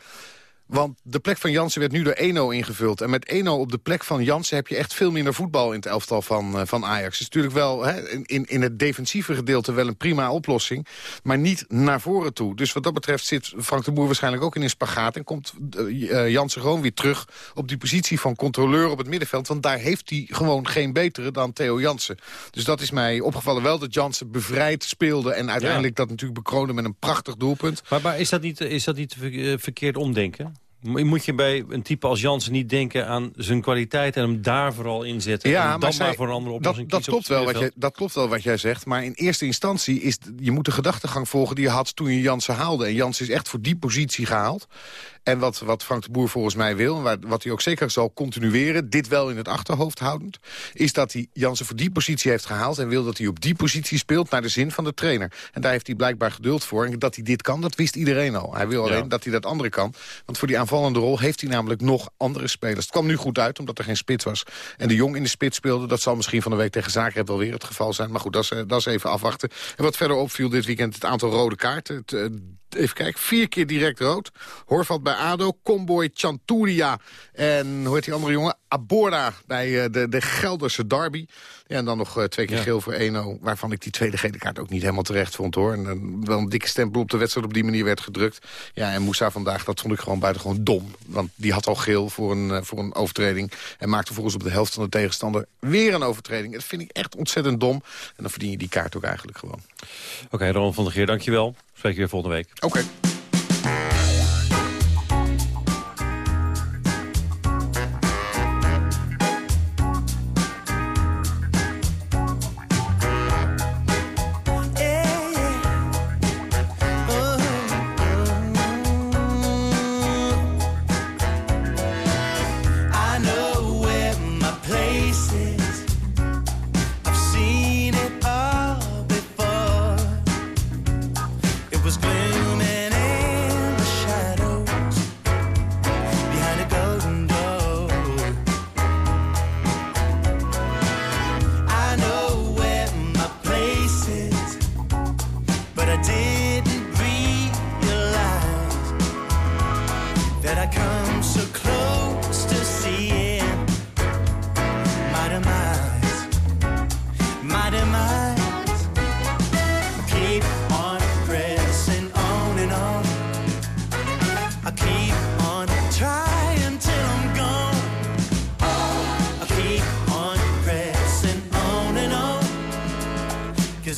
Want de plek van Jansen werd nu door Eno ingevuld. En met Eno op de plek van Jansen heb je echt veel minder voetbal in het elftal van, uh, van Ajax. Het is natuurlijk wel hè, in, in het defensieve gedeelte wel een prima oplossing. Maar niet naar voren toe. Dus wat dat betreft zit Frank de Boer waarschijnlijk ook in een spagaat. En komt uh, Jansen gewoon weer terug op die positie van controleur op het middenveld. Want daar heeft hij gewoon geen betere dan Theo Jansen. Dus dat is mij opgevallen wel dat Jansen bevrijd speelde. En uiteindelijk ja. dat natuurlijk bekroonde met een prachtig doelpunt. Maar, maar is dat niet, is dat niet verkeerd omdenken? Moet je bij een type als Jansen niet denken aan zijn kwaliteit... en hem daar vooral inzetten ja, en dan maar, zij, maar voor een andere oplossing dat, dat klopt wel wat je, Dat klopt wel wat jij zegt, maar in eerste instantie... is je moet de gedachtegang volgen die je had toen je Jansen haalde. En Jansen is echt voor die positie gehaald. En wat, wat Frank de Boer volgens mij wil, wat hij ook zeker zal continueren... dit wel in het achterhoofd houdend... is dat hij Jansen voor die positie heeft gehaald... en wil dat hij op die positie speelt naar de zin van de trainer. En daar heeft hij blijkbaar geduld voor. En dat hij dit kan, dat wist iedereen al. Hij wil alleen ja. dat hij dat andere kan. Want voor die aanvallende rol heeft hij namelijk nog andere spelers. Het kwam nu goed uit, omdat er geen spits was. En de Jong in de spits speelde. Dat zal misschien van de week tegen Zagreb wel weer het geval zijn. Maar goed, dat is, dat is even afwachten. En wat verder opviel dit weekend, het aantal rode kaarten... Het, even kijken, vier keer direct rood. Horvat bij ADO, Comboy, Chanturia en hoe heet die andere jongen? Aborda bij uh, de, de Gelderse derby. Ja, en dan nog uh, twee keer ja. geel voor Eno, waarvan ik die tweede gele kaart ook niet helemaal terecht vond hoor. En uh, wel een dikke stempel op de wedstrijd op die manier werd gedrukt. Ja, en Moussa vandaag, dat vond ik gewoon buitengewoon dom. Want die had al geel voor een, voor een overtreding. En maakte volgens op de helft van de tegenstander weer een overtreding. Dat vind ik echt ontzettend dom. En dan verdien je die kaart ook eigenlijk gewoon. Oké, okay, Ronald van der Geer, dankjewel. Spreek je weer volgende week. Oké.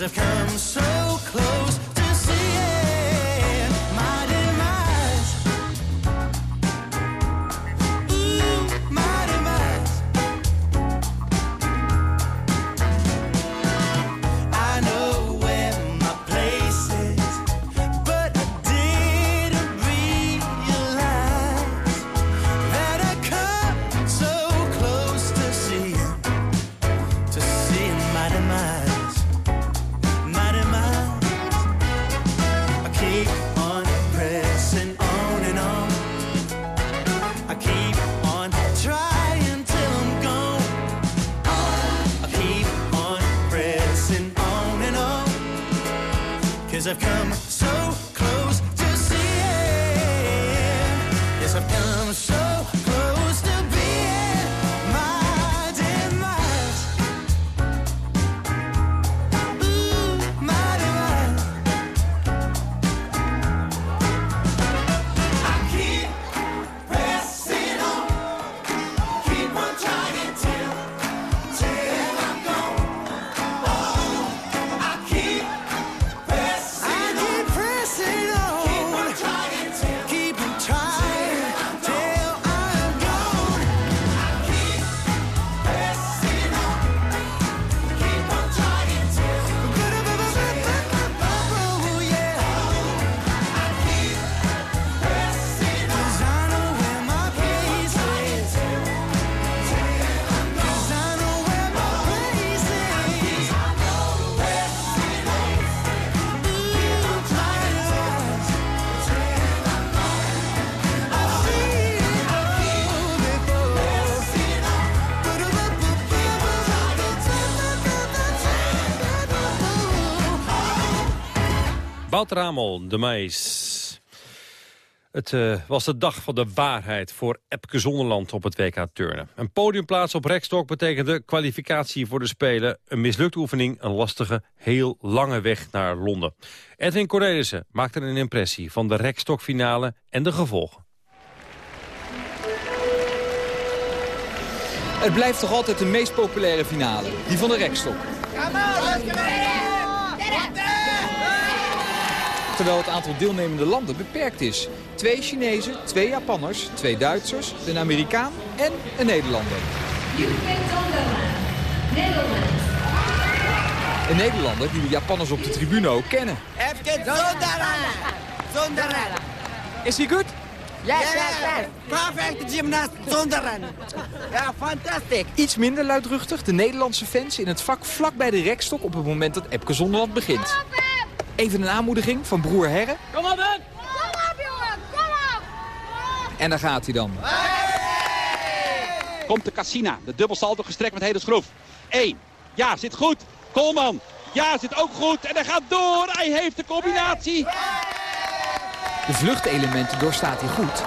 I've come so close Wouter Amel, de meis. Het eh, was de dag van de waarheid voor Epke Zonderland op het WK Turnen. Een podiumplaats op rekstok betekende kwalificatie voor de Spelen. Een mislukte oefening, een lastige, heel lange weg naar Londen. Edwin Cornelissen maakte een impressie van de rekstokfinale en de gevolgen. Het blijft toch altijd de meest populaire finale, die van de rekstok. Terwijl het aantal deelnemende landen beperkt is. Twee Chinezen, twee Japanners, twee Duitsers, een Amerikaan en een Nederlander. Een Nederlander die de Japanners op de tribune ook kennen. Is hij goed? Yes, yes, yes. Perfect gymnast Zondaran. Ja, fantastisch. Iets minder luidruchtig de Nederlandse fans in het vak vlak bij de rekstok op het moment dat Epke Zonderland begint. Even een aanmoediging van broer Herre. Kom op, Ben. Kom op, jongen. Kom op. En daar gaat hij dan. Komt de Cassina. De dubbelsalto gestrekt met hele schroef. 1. Ja, zit goed. Koolman. Ja, zit ook goed. En hij gaat door. Hij heeft de combinatie. De vluchtelementen doorstaat hij goed.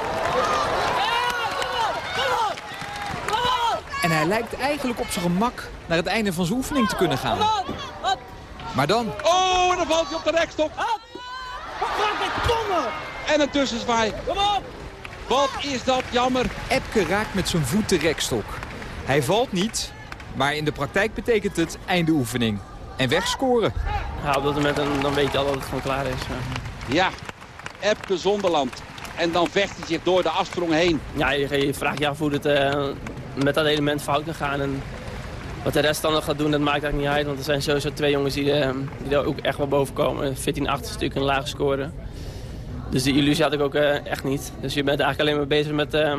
En hij lijkt eigenlijk op zijn gemak naar het einde van zijn oefening te kunnen gaan. Maar dan... Oh, en dan valt hij op de rekstok. En een tussenzwaai. Kom op. Wat is dat jammer. Epke raakt met zijn voet de rekstok. Hij valt niet, maar in de praktijk betekent het einde oefening. En wegscoren. Ja, op dat moment dan, dan weet je al dat het gewoon klaar is. Ja, Epke Zonderland. En dan vecht hij zich door de afsprong heen. Ja, je, je vraagt je af hoe het eh, met dat element fout kan gaan. En wat de rest dan nog gaat doen, dat maakt eigenlijk niet uit. Want er zijn sowieso twee jongens die, eh, die er ook echt wel boven komen. 14-8 is natuurlijk een lage score. Dus die illusie had ik ook eh, echt niet. Dus je bent eigenlijk alleen maar bezig met eh,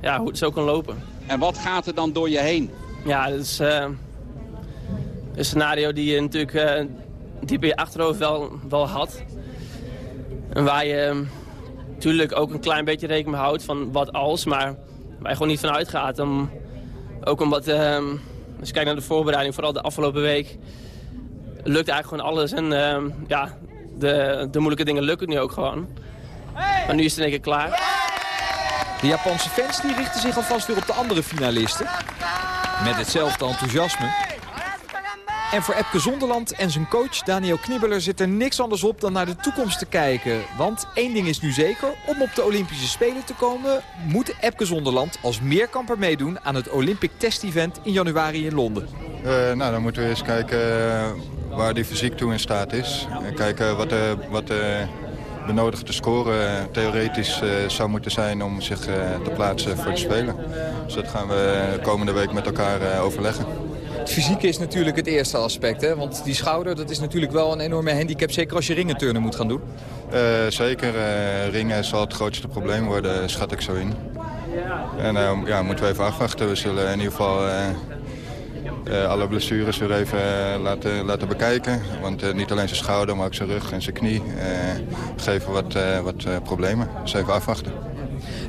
ja, hoe het zo kan lopen. En wat gaat er dan door je heen? Ja, dat is een scenario die je natuurlijk diep in je achterhoofd wel, wel had. En waar je natuurlijk ook een klein beetje rekening mee houdt van wat als, maar waar je gewoon niet van uitgaat. Om, ook omdat, eh, als je kijkt naar de voorbereiding, vooral de afgelopen week, lukt eigenlijk gewoon alles. En eh, ja, de, de moeilijke dingen lukken nu ook gewoon. Maar nu is het in één keer klaar. De Japanse fans die richten zich alvast weer op de andere finalisten. Met hetzelfde enthousiasme. En voor Epke Zonderland en zijn coach Daniel Knibbeler zit er niks anders op dan naar de toekomst te kijken. Want één ding is nu zeker, om op de Olympische Spelen te komen... moet Epke Zonderland als meerkamper meedoen aan het Olympic Test Event in januari in Londen. Eh, nou, dan moeten we eens kijken eh, waar hij fysiek toe in staat is. En kijken wat de, wat de benodigde score eh, theoretisch eh, zou moeten zijn om zich eh, te plaatsen voor de Spelen. Dus dat gaan we komende week met elkaar eh, overleggen. Het fysieke is natuurlijk het eerste aspect. Hè? Want die schouder dat is natuurlijk wel een enorme handicap. Zeker als je ringenturnen moet gaan doen. Eh, zeker, eh, ringen zal het grootste probleem worden, schat ik zo in. En eh, ja, moeten we even afwachten. We zullen in ieder geval alle blessures weer even laten, laten bekijken. Want niet alleen zijn schouder, maar ook zijn rug en zijn knie geven wat, wat problemen. Dus even afwachten.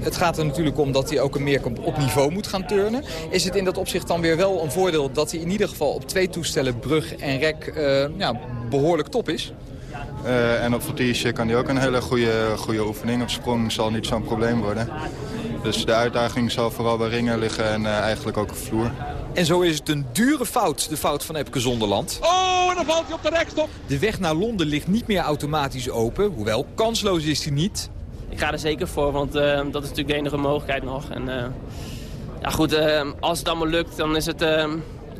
Het gaat er natuurlijk om dat hij ook een meer op niveau moet gaan turnen. Is het in dat opzicht dan weer wel een voordeel dat hij in ieder geval op twee toestellen, brug en rek, eh, ja, behoorlijk top is? Eh, en op vertige kan hij ook een hele goede, goede oefening. Op sprong zal niet zo'n probleem worden. Dus de uitdaging zal vooral bij ringen liggen en eh, eigenlijk ook op vloer. En zo is het een dure fout, de fout van Epke Zonderland. Oh, en dan valt hij op de rekstok. De weg naar Londen ligt niet meer automatisch open. Hoewel, kansloos is hij niet. Ga er zeker voor, want eh, dat is natuurlijk de enige mogelijkheid nog. En, eh, ja goed, eh, als het allemaal lukt, dan is het eh,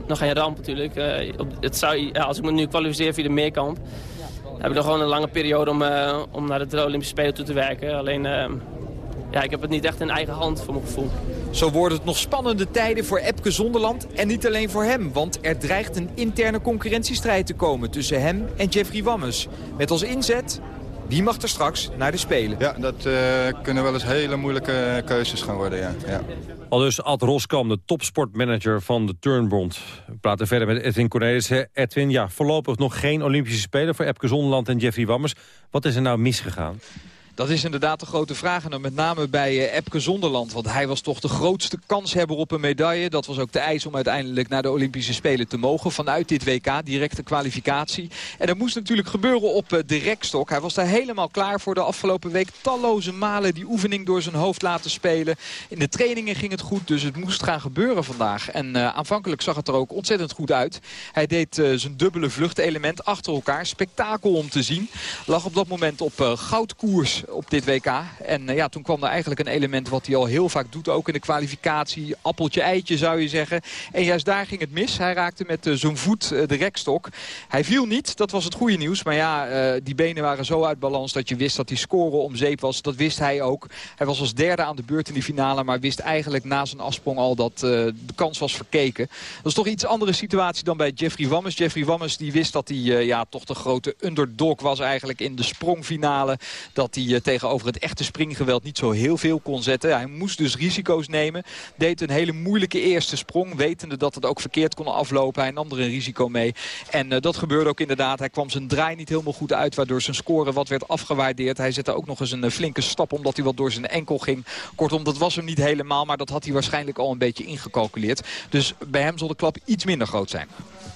nog geen ramp natuurlijk. Eh, het zou, als ik me nu kwalificeer via de meerkamp, heb ik nog gewoon een lange periode om, eh, om naar de Olympische Spelen toe te werken. Alleen, ja, ik heb het niet echt in eigen hand voor mijn gevoel. Zo worden het nog spannende tijden voor Epke Zonderland. En niet alleen voor hem, want er dreigt een interne concurrentiestrijd te komen tussen hem en Jeffrey Wammes. Met als inzet, wie mag er straks naar de Spelen? Ja, dat eh, kunnen wel eens hele moeilijke keuzes gaan worden, ja. ja. Al dus Ad Roskam, de topsportmanager van de Turnbond. We praten verder met Edwin Cornelissen. Edwin, ja, voorlopig nog geen Olympische Spelen voor Epke Zonderland en Jeffrey Wammers. Wat is er nou misgegaan? Dat is inderdaad de grote vraag. En dan met name bij eh, Epke Zonderland. Want hij was toch de grootste kanshebber op een medaille. Dat was ook de eis om uiteindelijk naar de Olympische Spelen te mogen. Vanuit dit WK, directe kwalificatie. En dat moest natuurlijk gebeuren op eh, de rekstok. Hij was daar helemaal klaar voor de afgelopen week. Talloze malen die oefening door zijn hoofd laten spelen. In de trainingen ging het goed, dus het moest gaan gebeuren vandaag. En uh, aanvankelijk zag het er ook ontzettend goed uit. Hij deed zijn dubbele vluchtelement achter elkaar. Spektakel om te zien. Lag op dat moment op uh, goudkoers op dit WK. En uh, ja, toen kwam er eigenlijk een element wat hij al heel vaak doet. Ook in de kwalificatie. Appeltje, eitje zou je zeggen. En juist daar ging het mis. Hij raakte met uh, zijn voet uh, de rekstok. Hij viel niet, dat was het goede nieuws. Maar ja, die benen waren zo uit balans dat je wist dat die score om zeep was. Dat wist hij ook. Hij was als derde aan de beurt in die finale. Maar wist eigenlijk na zijn afsprong al dat de kans was verkeken. Dat is toch iets andere situatie dan bij Jeffrey Wammes. Jeffrey Wammes die wist dat hij ja, toch de grote underdog was eigenlijk in de sprongfinale. Dat hij tegenover het echte springgeweld niet zo heel veel kon zetten. Hij moest dus risico's nemen. Deed een hele moeilijke eerste sprong. Wetende dat het ook verkeerd kon aflopen. Hij nam er een risico mee. En uh, dat gebeurde ook inderdaad. Hij kwam zijn draai niet helemaal goed uit. Waardoor zijn score wat werd afgewaardeerd. Hij zette ook nog eens een uh, flinke stap omdat hij wat door zijn enkel ging. Kortom, dat was hem niet helemaal. Maar dat had hij waarschijnlijk al een beetje ingecalculeerd. Dus bij hem zal de klap iets minder groot zijn.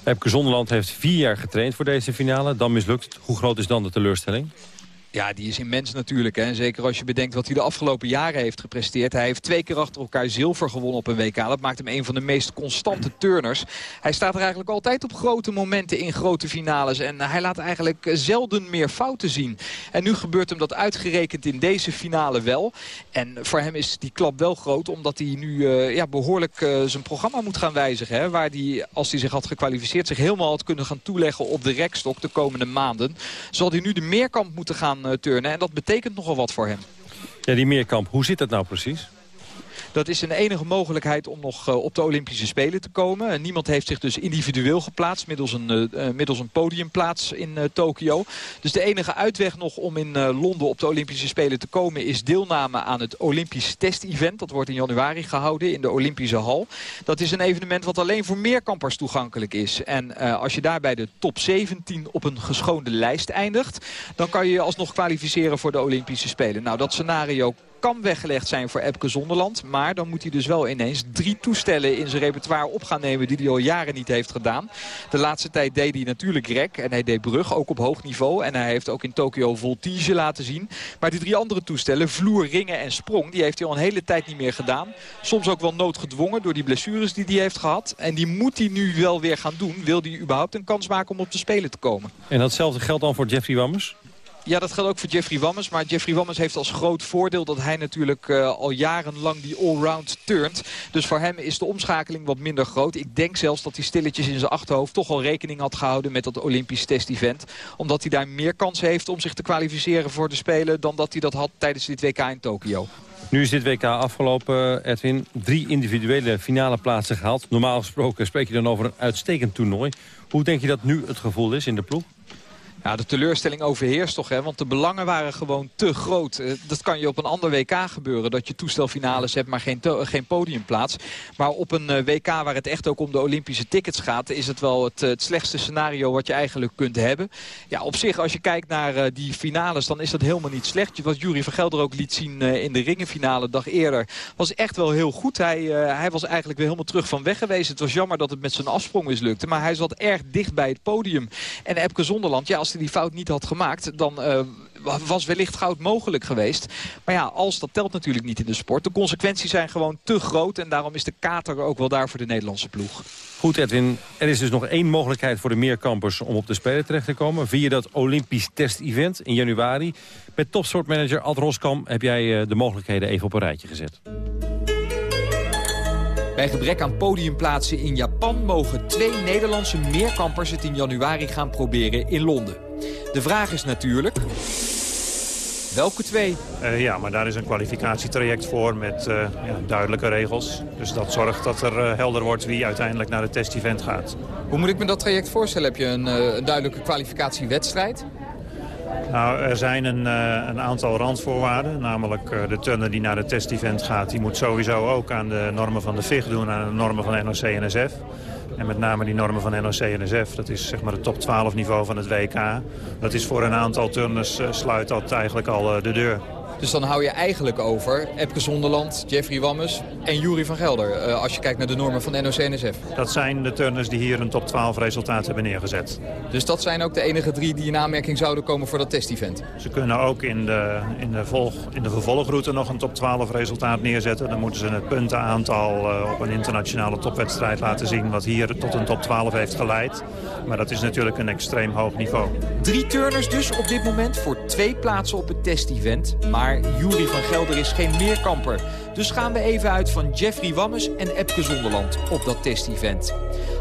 Epke Zonderland heeft vier jaar getraind voor deze finale. Dan mislukt. Hoe groot is dan de teleurstelling? Ja, die is immens natuurlijk. Hè. Zeker als je bedenkt wat hij de afgelopen jaren heeft gepresteerd. Hij heeft twee keer achter elkaar zilver gewonnen op een WK. Dat maakt hem een van de meest constante turners. Hij staat er eigenlijk altijd op grote momenten in grote finales. En hij laat eigenlijk zelden meer fouten zien. En nu gebeurt hem dat uitgerekend in deze finale wel. En voor hem is die klap wel groot. Omdat hij nu uh, ja, behoorlijk uh, zijn programma moet gaan wijzigen. Hè. Waar hij, als hij zich had gekwalificeerd, zich helemaal had kunnen gaan toeleggen op de rekstok de komende maanden. Zal hij nu de meerkamp moeten gaan turnen. En dat betekent nogal wat voor hem. Ja, die meerkamp. Hoe zit dat nou precies? Dat is een enige mogelijkheid om nog uh, op de Olympische Spelen te komen. En niemand heeft zich dus individueel geplaatst middels een, uh, middels een podiumplaats in Tokio. Dus de enige uitweg nog om in Londen op de Olympische Spelen te komen... is deelname aan het Olympisch test-event. Dat wordt in januari gehouden in de Olympische Hal. Dat is een evenement wat alleen voor meerkampers toegankelijk is. En als je daarbij de top 17 op een geschoonde lijst eindigt... dan kan je je alsnog kwalificeren voor de Olympische Spelen. Nou, dat scenario kan weggelegd zijn voor Epke Zonderland. Maar dan moet hij dus wel ineens drie toestellen in zijn repertoire op gaan nemen... die hij al jaren niet heeft gedaan. De laatste tijd deed hij natuurlijk rek en hij deed brug, ook op hoog niveau. En hij heeft ook in Tokio voltige laten zien. Maar die drie andere toestellen, vloer, ringen en sprong... die heeft hij al een hele tijd niet meer gedaan. Soms ook wel noodgedwongen door die blessures die hij heeft gehad. En die moet hij nu wel weer gaan doen. Wil hij überhaupt een kans maken om op de Spelen te komen. En datzelfde geldt dan voor Jeffrey Wammers? Ja, dat geldt ook voor Jeffrey Wammes. Maar Jeffrey Wammes heeft als groot voordeel dat hij natuurlijk uh, al jarenlang die allround turnt. Dus voor hem is de omschakeling wat minder groot. Ik denk zelfs dat hij stilletjes in zijn achterhoofd toch al rekening had gehouden met dat Olympisch test-event. Omdat hij daar meer kansen heeft om zich te kwalificeren voor de Spelen dan dat hij dat had tijdens dit WK in Tokio. Nu is dit WK afgelopen, Edwin. Drie individuele finale plaatsen gehaald. Normaal gesproken spreek je dan over een uitstekend toernooi. Hoe denk je dat nu het gevoel is in de ploeg? Ja, de teleurstelling overheerst toch, hè? want de belangen waren gewoon te groot. Eh, dat kan je op een ander WK gebeuren, dat je toestelfinales hebt, maar geen, geen podiumplaats. Maar op een eh, WK waar het echt ook om de Olympische tickets gaat, is het wel het, het slechtste scenario wat je eigenlijk kunt hebben. Ja, op zich, als je kijkt naar die finales, dan is dat helemaal niet slecht. Wat Jury van Gelder ook liet zien in de ringenfinale dag eerder, was echt wel heel goed. Hij, hij was eigenlijk weer helemaal terug van weg geweest. Het was jammer dat het met zijn afsprong mislukte, maar hij zat erg dicht bij het podium. En Epke Zonderland, ja, als die fout niet had gemaakt... dan uh, was wellicht goud mogelijk geweest. Maar ja, als dat telt natuurlijk niet in de sport. De consequenties zijn gewoon te groot. En daarom is de kater ook wel daar voor de Nederlandse ploeg. Goed Edwin, er is dus nog één mogelijkheid voor de meerkampers om op de Spelen terecht te komen. Via dat Olympisch test-event in januari. Met topsportmanager Ad Roskam heb jij de mogelijkheden even op een rijtje gezet. Bij gebrek aan podiumplaatsen in Japan mogen twee Nederlandse meerkampers het in januari gaan proberen in Londen. De vraag is natuurlijk... Welke twee? Uh, ja, maar daar is een kwalificatietraject voor met uh, ja, duidelijke regels. Dus dat zorgt dat er uh, helder wordt wie uiteindelijk naar het test-event gaat. Hoe moet ik me dat traject voorstellen? Heb je een, een duidelijke kwalificatiewedstrijd? Nou, er zijn een, uh, een, aantal randvoorwaarden. Namelijk uh, de turner die naar het test-event gaat... die moet sowieso ook aan de normen van de FIG doen... aan de normen van NOC-NSF. En met name die normen van NOC-NSF, dat is zeg maar het top 12 niveau van het WK. Dat is voor een aantal turners uh, sluit dat eigenlijk al de deur. Dus dan hou je eigenlijk over Epke Zonderland, Jeffrey Wammes en Jury van Gelder. Uh, als je kijkt naar de normen van NOC-NSF. Dat zijn de turners die hier een top 12 resultaat hebben neergezet. Dus dat zijn ook de enige drie die in aanmerking zouden komen voor dat test-event? Ze kunnen ook in de, in, de volg, in de vervolgroute nog een top 12 resultaat neerzetten. Dan moeten ze het puntenaantal uh, op een internationale topwedstrijd laten zien... wat hier tot een top 12 heeft geleid. Maar dat is natuurlijk een extreem hoog niveau. Drie turners dus op dit moment voor twee plaatsen op het test-event. Maar maar Jury van Gelder is geen meerkamper. Dus gaan we even uit van Jeffrey Wammes en Epke Zonderland op dat test-event.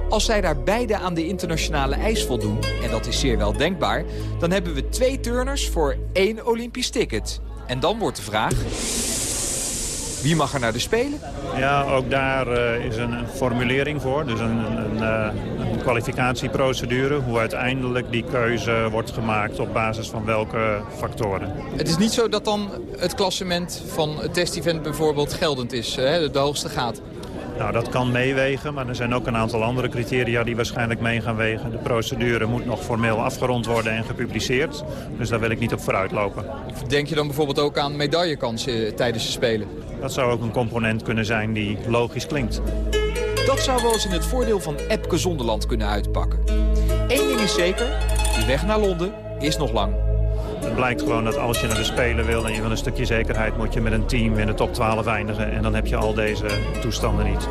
Als zij daar beide aan de internationale eis voldoen, en dat is zeer wel denkbaar... dan hebben we twee turners voor één Olympisch ticket. En dan wordt de vraag... Wie mag er naar de Spelen? Ja, ook daar uh, is een, formulering voor. Dus een, een, uh, een, kwalificatieprocedure. Hoe uiteindelijk die keuze wordt gemaakt op basis van welke factoren. Het is niet zo dat dan het klassement van het test-event bijvoorbeeld geldend is. Hè, de hoogste gaat. Nou, dat kan meewegen, maar er zijn ook een aantal andere criteria die waarschijnlijk mee gaan wegen. De procedure moet nog formeel afgerond worden en gepubliceerd. Dus daar wil ik niet op vooruit lopen. Denk je dan bijvoorbeeld ook aan medaillekansen tijdens de Spelen? Dat zou ook een component kunnen zijn die logisch klinkt. Dat zou wel eens in het voordeel van Epke Zonderland kunnen uitpakken. Eén ding is zeker, de weg naar Londen is nog lang. Het blijkt gewoon dat als je naar de Spelen wil en je wil een stukje zekerheid... moet je met een team in de top 12 eindigen. En dan heb je al deze toestanden niet.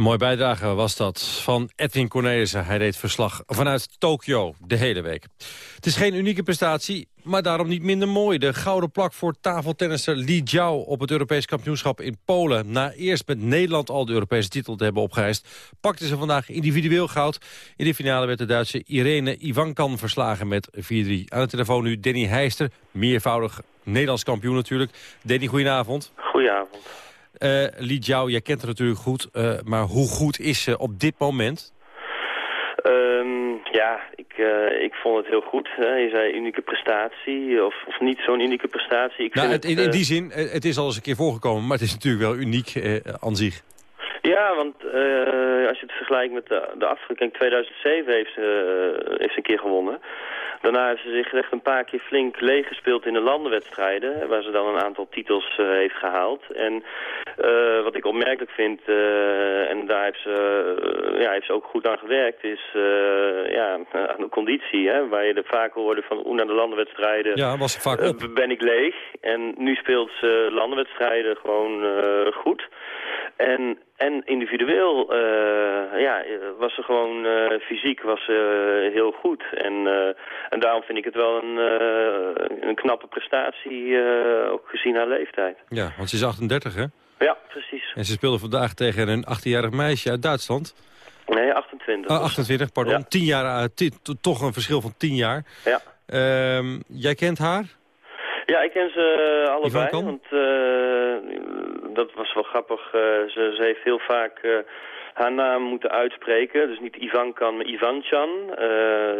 Een mooie bijdrage was dat van Edwin Cornelissen. Hij deed verslag vanuit Tokio de hele week. Het is geen unieke prestatie, maar daarom niet minder mooi. De gouden plak voor tafeltennisser Li Jiao op het Europees kampioenschap in Polen. Na eerst met Nederland al de Europese titel te hebben opgeheist... pakte ze vandaag individueel goud. In de finale werd de Duitse Irene Ivankan verslagen met 4-3. Aan de telefoon nu Danny Heister, meervoudig Nederlands kampioen natuurlijk. Danny, goedenavond. Goedenavond. Uh, Li Jiao, jij kent haar natuurlijk goed, uh, maar hoe goed is ze op dit moment? Um, ja, ik, uh, ik vond het heel goed. Hè. Je zei unieke prestatie, of, of niet zo'n unieke prestatie. Ik nou, het, in, in die zin, het is al eens een keer voorgekomen, maar het is natuurlijk wel uniek aan zich. Ja, want als je het vergelijkt met de, de in 2007 heeft ze, heeft ze een keer gewonnen. Daarna heeft ze zich echt een paar keer flink leeggespeeld in de landenwedstrijden. Waar ze dan een aantal titels uh, heeft gehaald. En uh, wat ik opmerkelijk vind, uh, en daar heeft ze, ja, heeft ze ook goed aan gewerkt, is ja, aan de conditie. Hè, waar je er vaak hoorde van, oeh, naar de landenwedstrijden ja, was vaak op. ben ik leeg. En nu speelt ze landenwedstrijden gewoon goed. En, en individueel eh, ja, was ze gewoon eh, fysiek was, ze heel goed. En, eh, en daarom vind ik het wel een, eh, een knappe prestatie, eh, ook gezien haar leeftijd. Ja, want ze is 38, hè? Ja, precies. En ze speelde vandaag tegen een 18-jarig meisje uit Duitsland. Nee, 28. Oh, 28, pardon. 10 jaar, eh, toch een verschil van 10 jaar. Ja. Ehm, jij kent haar? Ja, ik ken ze uh, allebei, want eh, dat was wel grappig. Eh, ze, ze heeft heel vaak eh, haar naam moeten uitspreken. Dus niet Ivankan, maar Ivanchan. Eh,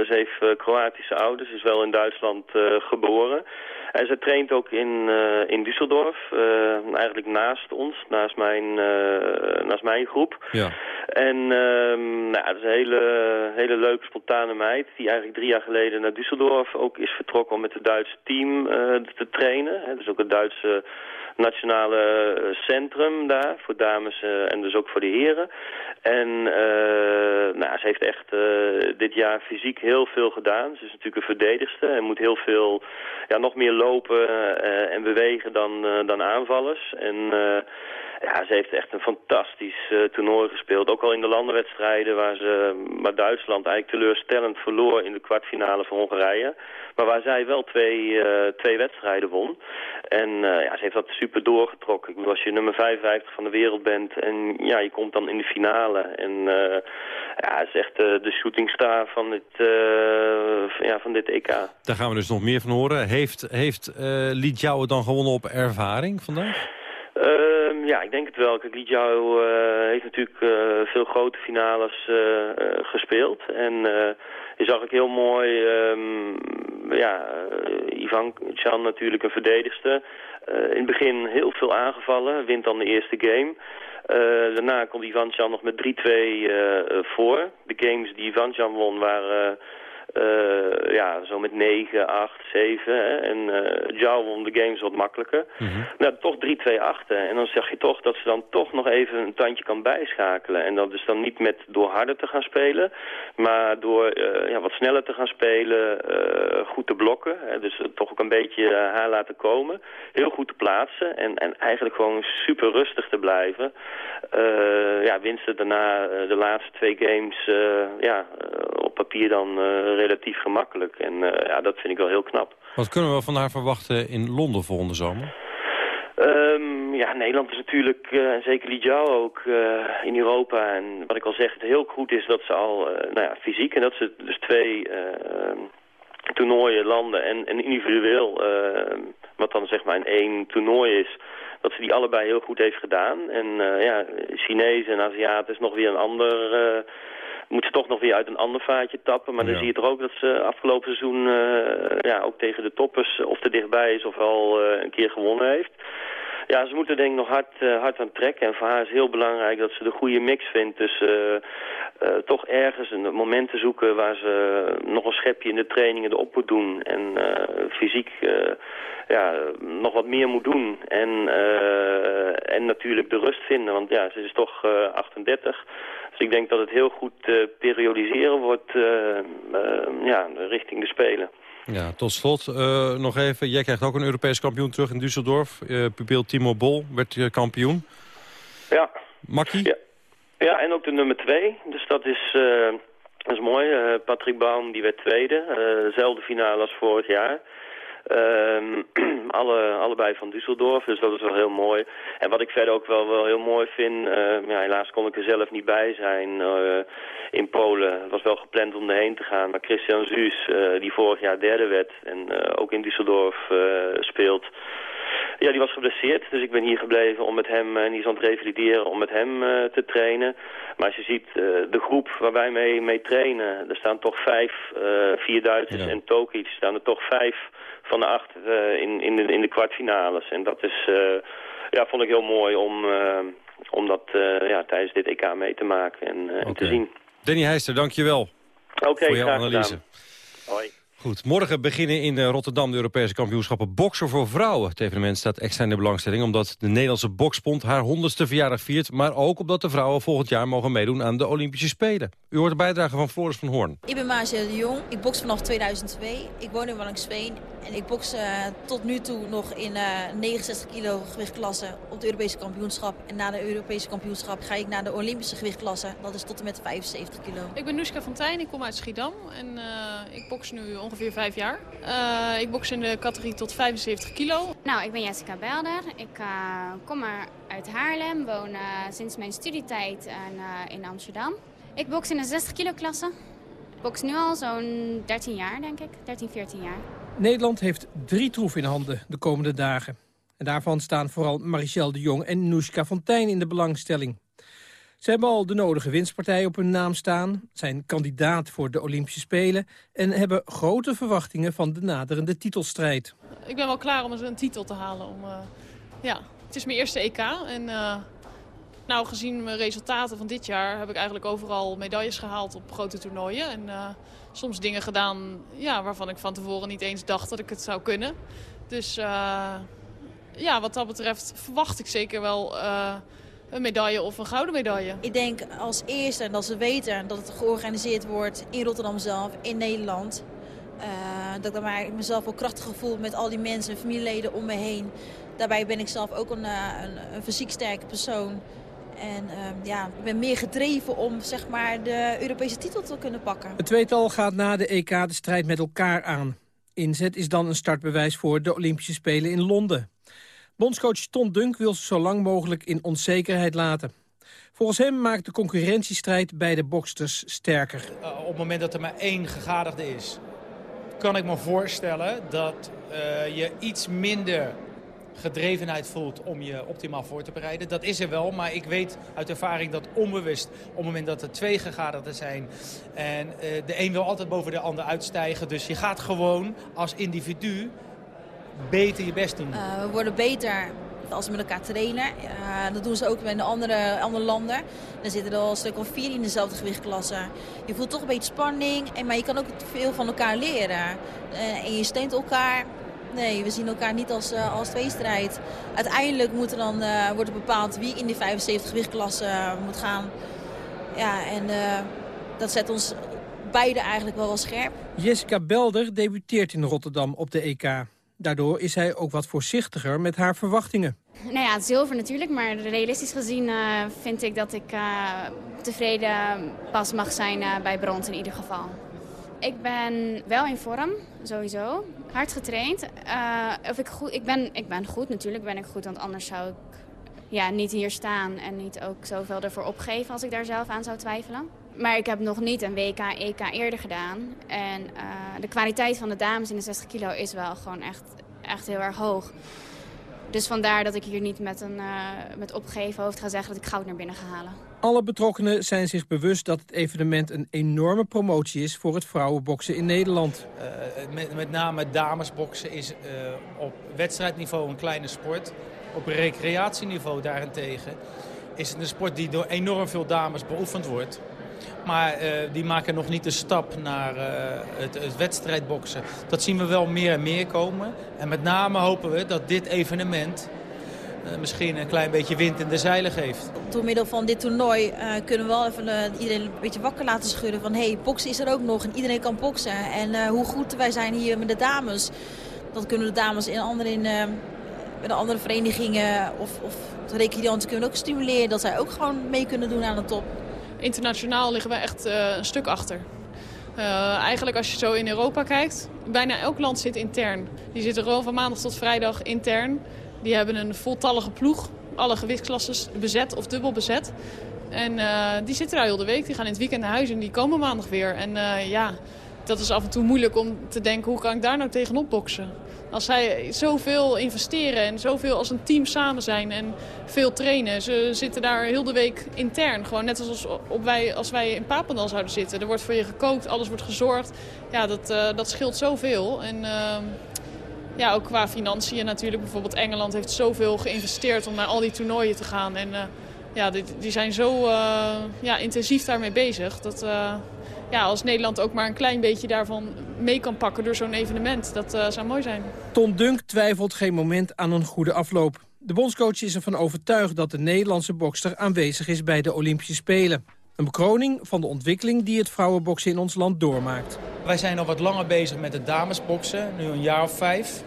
ze heeft Kroatische ouders, is wel in Duitsland geboren. En ze traint ook in, in Düsseldorf, eigenlijk naast ons, naast mijn, naast mijn groep. Ja. En ehm nou, dat is een hele, hele leuke, spontane meid... die eigenlijk drie jaar geleden naar Düsseldorf ook is vertrokken... om met het Duitse team te trainen. Dus ook het Duitse nationale eh, centrum daar... voor dames eh, en dus ook voor de heren. En eh, nou, ze heeft echt dit jaar fysiek heel veel gedaan. Ze is natuurlijk een verdedigster en moet heel veel... Ja, nog meer lopen en bewegen dan, dan aanvallers. En... ja, ze heeft echt een fantastisch toernooi gespeeld. Ook al in de landenwedstrijden waar, ze, waar Duitsland eigenlijk teleurstellend verloor in de kwartfinale van Hongarije. Maar waar zij wel twee, twee wedstrijden won. En ja, ze heeft dat super doorgetrokken. Ik bedoel, als je nummer 55 van de wereld bent en ja, je komt dan in de finale. En eh, ja, het is echt eh, de shootingstar van dit, eh, van- ja, van dit EK. Daar gaan we dus nog meer van horen. Heeft, heeft Liet Jouwe dan gewonnen op ervaring vandaag? Ehm, ja, ik denk het wel. Kijk, Lijiao heeft natuurlijk veel grote finales gespeeld. En je zag ook heel mooi, ehm, ja, Ivan Chan natuurlijk een verdedigster. Eh, in het begin heel veel aangevallen, wint dan de eerste game. Eh, daarna komt Ivan Chan nog met 3-2 eh, voor. De games die Ivan Chan won waren... eh, ja, zo met 9, 8, 7. Hè. En eh Zhao won de games wat makkelijker. Nou, toch 3-2 achter. En dan zeg je toch dat ze dan toch nog even een tandje kan bijschakelen. En dat is dan niet met door harder te gaan spelen, maar door eh, ja, wat sneller te gaan spelen, goed te blokken. Hè, dus toch ook een beetje haar laten komen. Heel goed te plaatsen en, en eigenlijk gewoon super rustig te blijven. Ja, winst het daarna de laatste twee games ja, op papier dan relatief gemakkelijk. En eh, ja, dat vind ik wel heel knap. Wat kunnen we van haar verwachten in Londen volgende zomer? Ehm, ja, Nederland is natuurlijk, eh, en zeker Jiao ook, eh, in Europa. En wat ik al zeg, het heel goed is dat ze al, nou ja, fysiek... en dat ze dus twee toernooien landen en, en individueel... wat dan zeg maar in één toernooi is... dat ze die allebei heel goed heeft gedaan. En ja, Chinezen en Aziaten is nog weer een ander... eh, moet ze toch nog weer uit een ander vaatje tappen. Maar dan zie je toch ook dat ze afgelopen seizoen eh, ja, ook tegen de toppers of te dichtbij is of al eh, een keer gewonnen heeft. Ja, ze moeten denk ik nog hard, eh, hard aan trekken. En voor haar is heel belangrijk dat ze de goede mix vindt. Dus toch ergens een moment te zoeken waar ze nog een schepje in de trainingen erop moet doen. En fysiek ja, nog wat meer moet doen. En, en natuurlijk de rust vinden. Want ja, ze is toch eh, 38. Dus ik denk dat het heel goed periodiseren wordt ja, richting de Spelen. Ja, tot slot eh, nog even. Jij krijgt ook een Europees kampioen terug in Düsseldorf. Pupil Timo Bol werd eh, kampioen. Ja. Makkie? Ja. ja, en ook de nummer twee. Dus dat is, dat is mooi. Patrick Baum die werd tweede. Dezelfde finale als vorig jaar. Ehm, *clears throat* alle, allebei van Düsseldorf, dus dat is wel heel mooi. En wat ik verder ook wel, heel mooi vind, eh, ja, helaas kon ik er zelf niet bij zijn eh, in Polen. Het was wel gepland om erheen te gaan, maar Christian Zuus, eh, die vorig jaar derde werd en eh, ook in Düsseldorf speelt... Ja, die was geblesseerd, dus ik ben hier gebleven om met hem, en die is aan het revalideren, om met hem eh, te trainen. Maar als je ziet, eh, de groep waar wij mee, mee trainen, er staan toch vijf, eh, vier Duitsers en Tokic, staan er toch vijf van de acht eh, in, in, de, in de kwartfinales. En dat is, eh, ja, vond ik heel mooi om, eh, om dat eh, ja, tijdens dit EK mee te maken en, eh, en te zien. Danny Heister, dankjewel Oké, voor jouw graag analyse. gedaan. Hoi. Goed, morgen beginnen in eh, Rotterdam de Europese kampioenschappen boksen voor vrouwen. Het evenement staat extra in de belangstelling omdat de Nederlandse boksbond haar honderdste verjaardag viert. Maar ook omdat de vrouwen volgend jaar mogen meedoen aan de Olympische Spelen. U hoort de bijdrage van Floris van Hoorn. Ik ben Maasje de Jong. Ik boks vanaf 2002. Ik woon in Wallangsveen. En ik boks eh, tot nu toe nog in eh 69 kilo gewichtklasse op het Europese kampioenschap. En na de Europese kampioenschap ga ik naar de Olympische gewichtklasse. Dat is tot en met 75 kilo. Ik ben Noeska Fontijn, ik kom uit Schiedam en eh, ik boks nu ongeveer vijf jaar. Eh, ik boks in de categorie tot 75 kilo. Nou, ik ben Jessica Belder. Ik eh, kom uit Haarlem, woon eh, sinds mijn studietijd en, eh, in Amsterdam. Ik boks in de 60 kilo klasse. Ik boks nu al zo'n 13 jaar, denk ik. 13, 14 jaar. Nederland heeft drie troeven in handen de komende dagen. En daarvan staan vooral Marichel de Jong en Noeska Fontijn in de belangstelling. Ze hebben al de nodige winstpartij op hun naam staan, zijn kandidaat voor de Olympische Spelen... en hebben grote verwachtingen van de naderende titelstrijd. Ik ben wel klaar om een titel te halen. Om, eh, ja, het is mijn eerste EK en eh, nou, gezien mijn resultaten van dit jaar heb ik eigenlijk overal medailles gehaald op grote toernooien. En eh, soms dingen gedaan ja, waarvan ik van tevoren niet eens dacht dat ik het zou kunnen. Dus ja, wat dat betreft verwacht ik zeker wel een medaille of een gouden medaille. Ik denk als eerste dat ze weten dat het georganiseerd wordt in Rotterdam zelf, in Nederland. Eh, dat ik mij mezelf ook krachtig voel met al die mensen, familieleden om me heen. Daarbij ben ik zelf ook een, eh, een, een fysiek sterke persoon. En eh, ja, ik ben meer gedreven om zeg maar, de Europese titel te kunnen pakken. Het tweetal gaat na de EK de strijd met elkaar aan. Inzet is dan een startbewijs voor de Olympische Spelen in Londen. Bondscoach Ton Dunk wil ze zo lang mogelijk in onzekerheid laten. Volgens hem maakt de concurrentiestrijd bij de boksters sterker. Uh, op het moment dat er maar één gegadigde is, kan ik me voorstellen dat uh, je iets minder gedrevenheid voelt om je optimaal voor te bereiden. Dat is er wel, maar ik weet uit ervaring dat onbewust... op het moment dat er twee gegadigden zijn... en uh, de een wil altijd boven de ander uitstijgen. Dus je gaat gewoon als individu beter je best doen. Uh, we worden beter als we met elkaar trainen. Uh, dat doen ze ook in de andere, andere landen. Dan zitten er al een stuk of vier in dezelfde gewichtklasse. Je voelt toch een beetje spanning, en, maar je kan ook veel van elkaar leren. Uh, en je steunt elkaar. Nee, we zien elkaar niet als, uh, als tweestrijd. Uiteindelijk moet er dan, uh, wordt er bepaald wie in die 75 gewichtklasse moet gaan. Ja, en dat zet ons beide eigenlijk wel wel scherp. Jessica Belder debuteert in Rotterdam op de EK. Daardoor is hij ook wat voorzichtiger met haar verwachtingen. Nou ja, zilver natuurlijk, maar realistisch gezien uh, vind ik dat ik uh, tevreden pas mag zijn uh, bij brons in ieder geval. Ik ben wel in vorm, sowieso. Hard getraind. of ik, goed, ik, ben, ik ben goed, natuurlijk ben ik goed, want anders zou ik ja, niet hier staan en niet ook zoveel ervoor opgeven als ik daar zelf aan zou twijfelen. Maar ik heb nog niet een WK, EK eerder gedaan. En uh, de kwaliteit van de dames in de 60 kilo is wel gewoon echt, echt heel erg hoog. Dus vandaar dat ik hier niet met een uh, met opgeven hoofd ga zeggen dat ik goud naar binnen ga halen. Alle betrokkenen zijn zich bewust dat het evenement een enorme promotie is voor het vrouwenboksen in Nederland. Uh, met, met name damesboksen is op wedstrijdniveau een kleine sport. Op recreatieniveau daarentegen is het een sport die door enorm veel dames beoefend wordt. Maar uh, die maken nog niet de stap naar uh, het, het wedstrijdboksen. Dat zien we wel meer en meer komen. En met name hopen we dat dit evenement uh, misschien een klein beetje wind in de zeilen geeft. Door middel van dit toernooi kunnen we wel even iedereen een beetje wakker laten schudden. Van hé, hey, boksen is er ook nog en iedereen kan boksen. En hoe goed wij zijn hier met de dames. Dat kunnen de dames in andere, in, de andere verenigingen of, of recreanten kunnen ook stimuleren. Dat zij ook gewoon mee kunnen doen aan de top. Internationaal liggen we echt uh, een stuk achter. Uh, eigenlijk als je zo in Europa kijkt, bijna elk land zit intern. Die zitten gewoon van maandag tot vrijdag intern. Die hebben een voltallige ploeg, alle gewichtsklasses bezet of dubbel bezet. En uh, die zitten daar heel de week, die gaan in het weekend naar huis en die komen maandag weer. En ja, dat is af en toe moeilijk om te denken, hoe kan ik daar nou tegenop boksen? Als zij zoveel investeren en zoveel als een team samen zijn en veel trainen. Ze zitten daar heel de week intern. Gewoon net als, wij, als wij in Papendal zouden zitten. Er wordt voor je gekookt, alles wordt gezorgd. Ja, dat, uh, dat scheelt zoveel. En uh, ja, ook qua financiën natuurlijk. Bijvoorbeeld Engeland heeft zoveel geïnvesteerd om naar al die toernooien te gaan. En uh, ja, die, die, zijn zo ja, intensief daarmee bezig. Dat ja, als Nederland ook maar een klein beetje daarvan mee kan pakken door zo'n evenement. Dat eh, zou mooi zijn. Ton Dunk twijfelt geen moment aan een goede afloop. De bondscoach is ervan overtuigd dat de Nederlandse bokster aanwezig is bij de Olympische Spelen. Een bekroning van de ontwikkeling die het vrouwenboksen in ons land doormaakt. Wij zijn al wat langer bezig met het damesboksen, nu een jaar of vijf.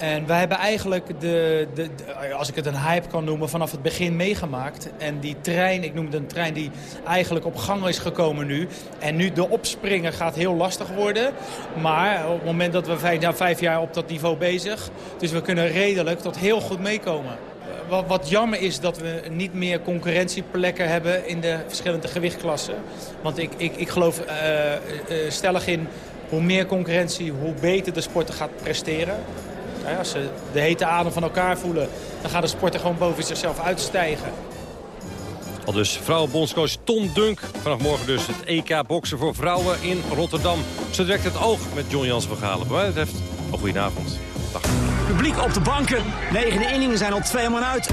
En wij hebben eigenlijk, de, de, als ik het een hype kan noemen, vanaf het begin meegemaakt. En die trein, ik noem het een trein die eigenlijk op gang is gekomen nu. En nu de opspringen gaat heel lastig worden. Maar op het moment dat we vijf, ja, vijf jaar op dat niveau bezig. Dus we kunnen redelijk tot heel goed meekomen. Wat, jammer is dat we niet meer concurrentieplekken hebben in de verschillende gewichtklassen. Want ik, ik, ik geloof eh, eh, stellig in hoe meer concurrentie, hoe beter de sporter gaat presteren. Ja, als ze de hete adem van elkaar voelen, dan gaat de sporter gewoon boven zichzelf uitstijgen. Al dus vrouwenbondscoach Ton Dunk. Vanaf morgen dus het EK boksen voor vrouwen in Rotterdam. Zo direct het oog met John Jans van Galen. Wat mij betreft, een goedenavond. Dag. Publiek op de banken. Negende inningen zijn al twee man uit.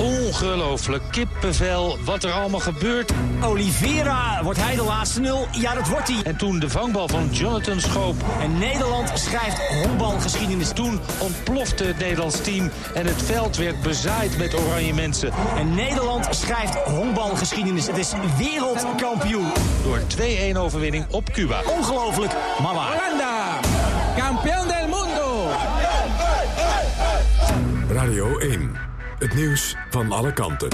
Ongelooflijk. Kippenvel. Wat er allemaal gebeurt. Oliveira, wordt hij de laatste nul? Ja, dat wordt hij. En toen de vangbal van Jonathan schoop. En Nederland schrijft honkbalgeschiedenis. Toen ontplofte het Nederlands team. En het veld werd bezaaid met oranje mensen. En Nederland schrijft honkbalgeschiedenis. Het is wereldkampioen. Door 2-1 overwinning op Cuba. Ongelooflijk, maar waar. Holanda, kampioen del mundo. Radio 1. Het nieuws van alle kanten.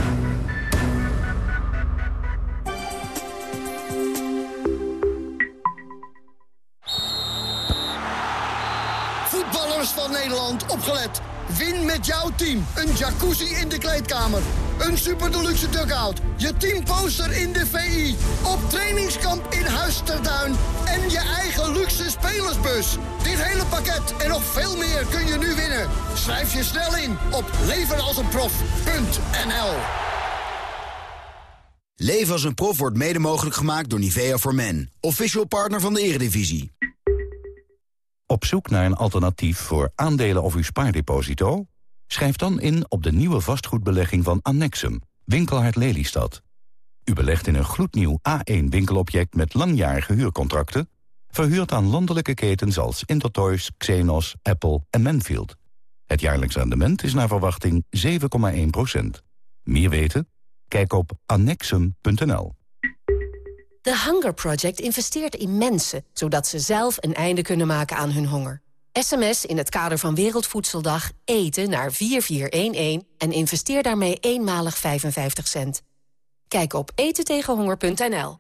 Voetballers van Nederland, opgelet. Win met jouw team. Een jacuzzi in de kleedkamer. Een super deluxe dugout. Je teamposter in de VI. Trainingskamp in Huisterduin. En je eigen luxe spelersbus. Dit hele pakket en nog veel meer kun je nu winnen. Schrijf je snel in op levenalsenprof.nl Leven als een prof wordt mede mogelijk gemaakt door Nivea for Men. Official partner van de Eredivisie. Op zoek naar een alternatief voor aandelen of uw spaardeposito? Schrijf dan in op de nieuwe vastgoedbelegging van Annexum, Winkelhart Lelystad. U belegt in een gloednieuw A1-winkelobject met langjarige huurcontracten... verhuurd aan landelijke ketens als Intertoys, Xenos, Apple en Manfield. Het jaarlijks rendement is naar verwachting 7,1% Meer weten? Kijk op annexum.nl. The Hunger Project investeert in mensen... zodat ze zelf een einde kunnen maken aan hun honger. SMS in het kader van Wereldvoedseldag eten naar 4411... en investeer daarmee eenmalig 55 cent. Kijk op etentegenhonger.nl.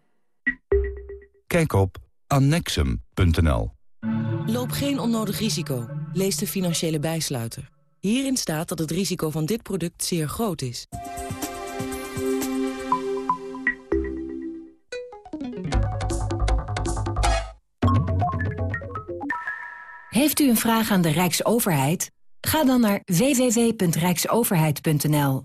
Kijk op annexum.nl. Loop geen onnodig risico. Lees de financiële bijsluiter. Hierin staat dat het risico van dit product zeer groot is. Heeft u een vraag aan de Rijksoverheid? Ga dan naar www.rijksoverheid.nl.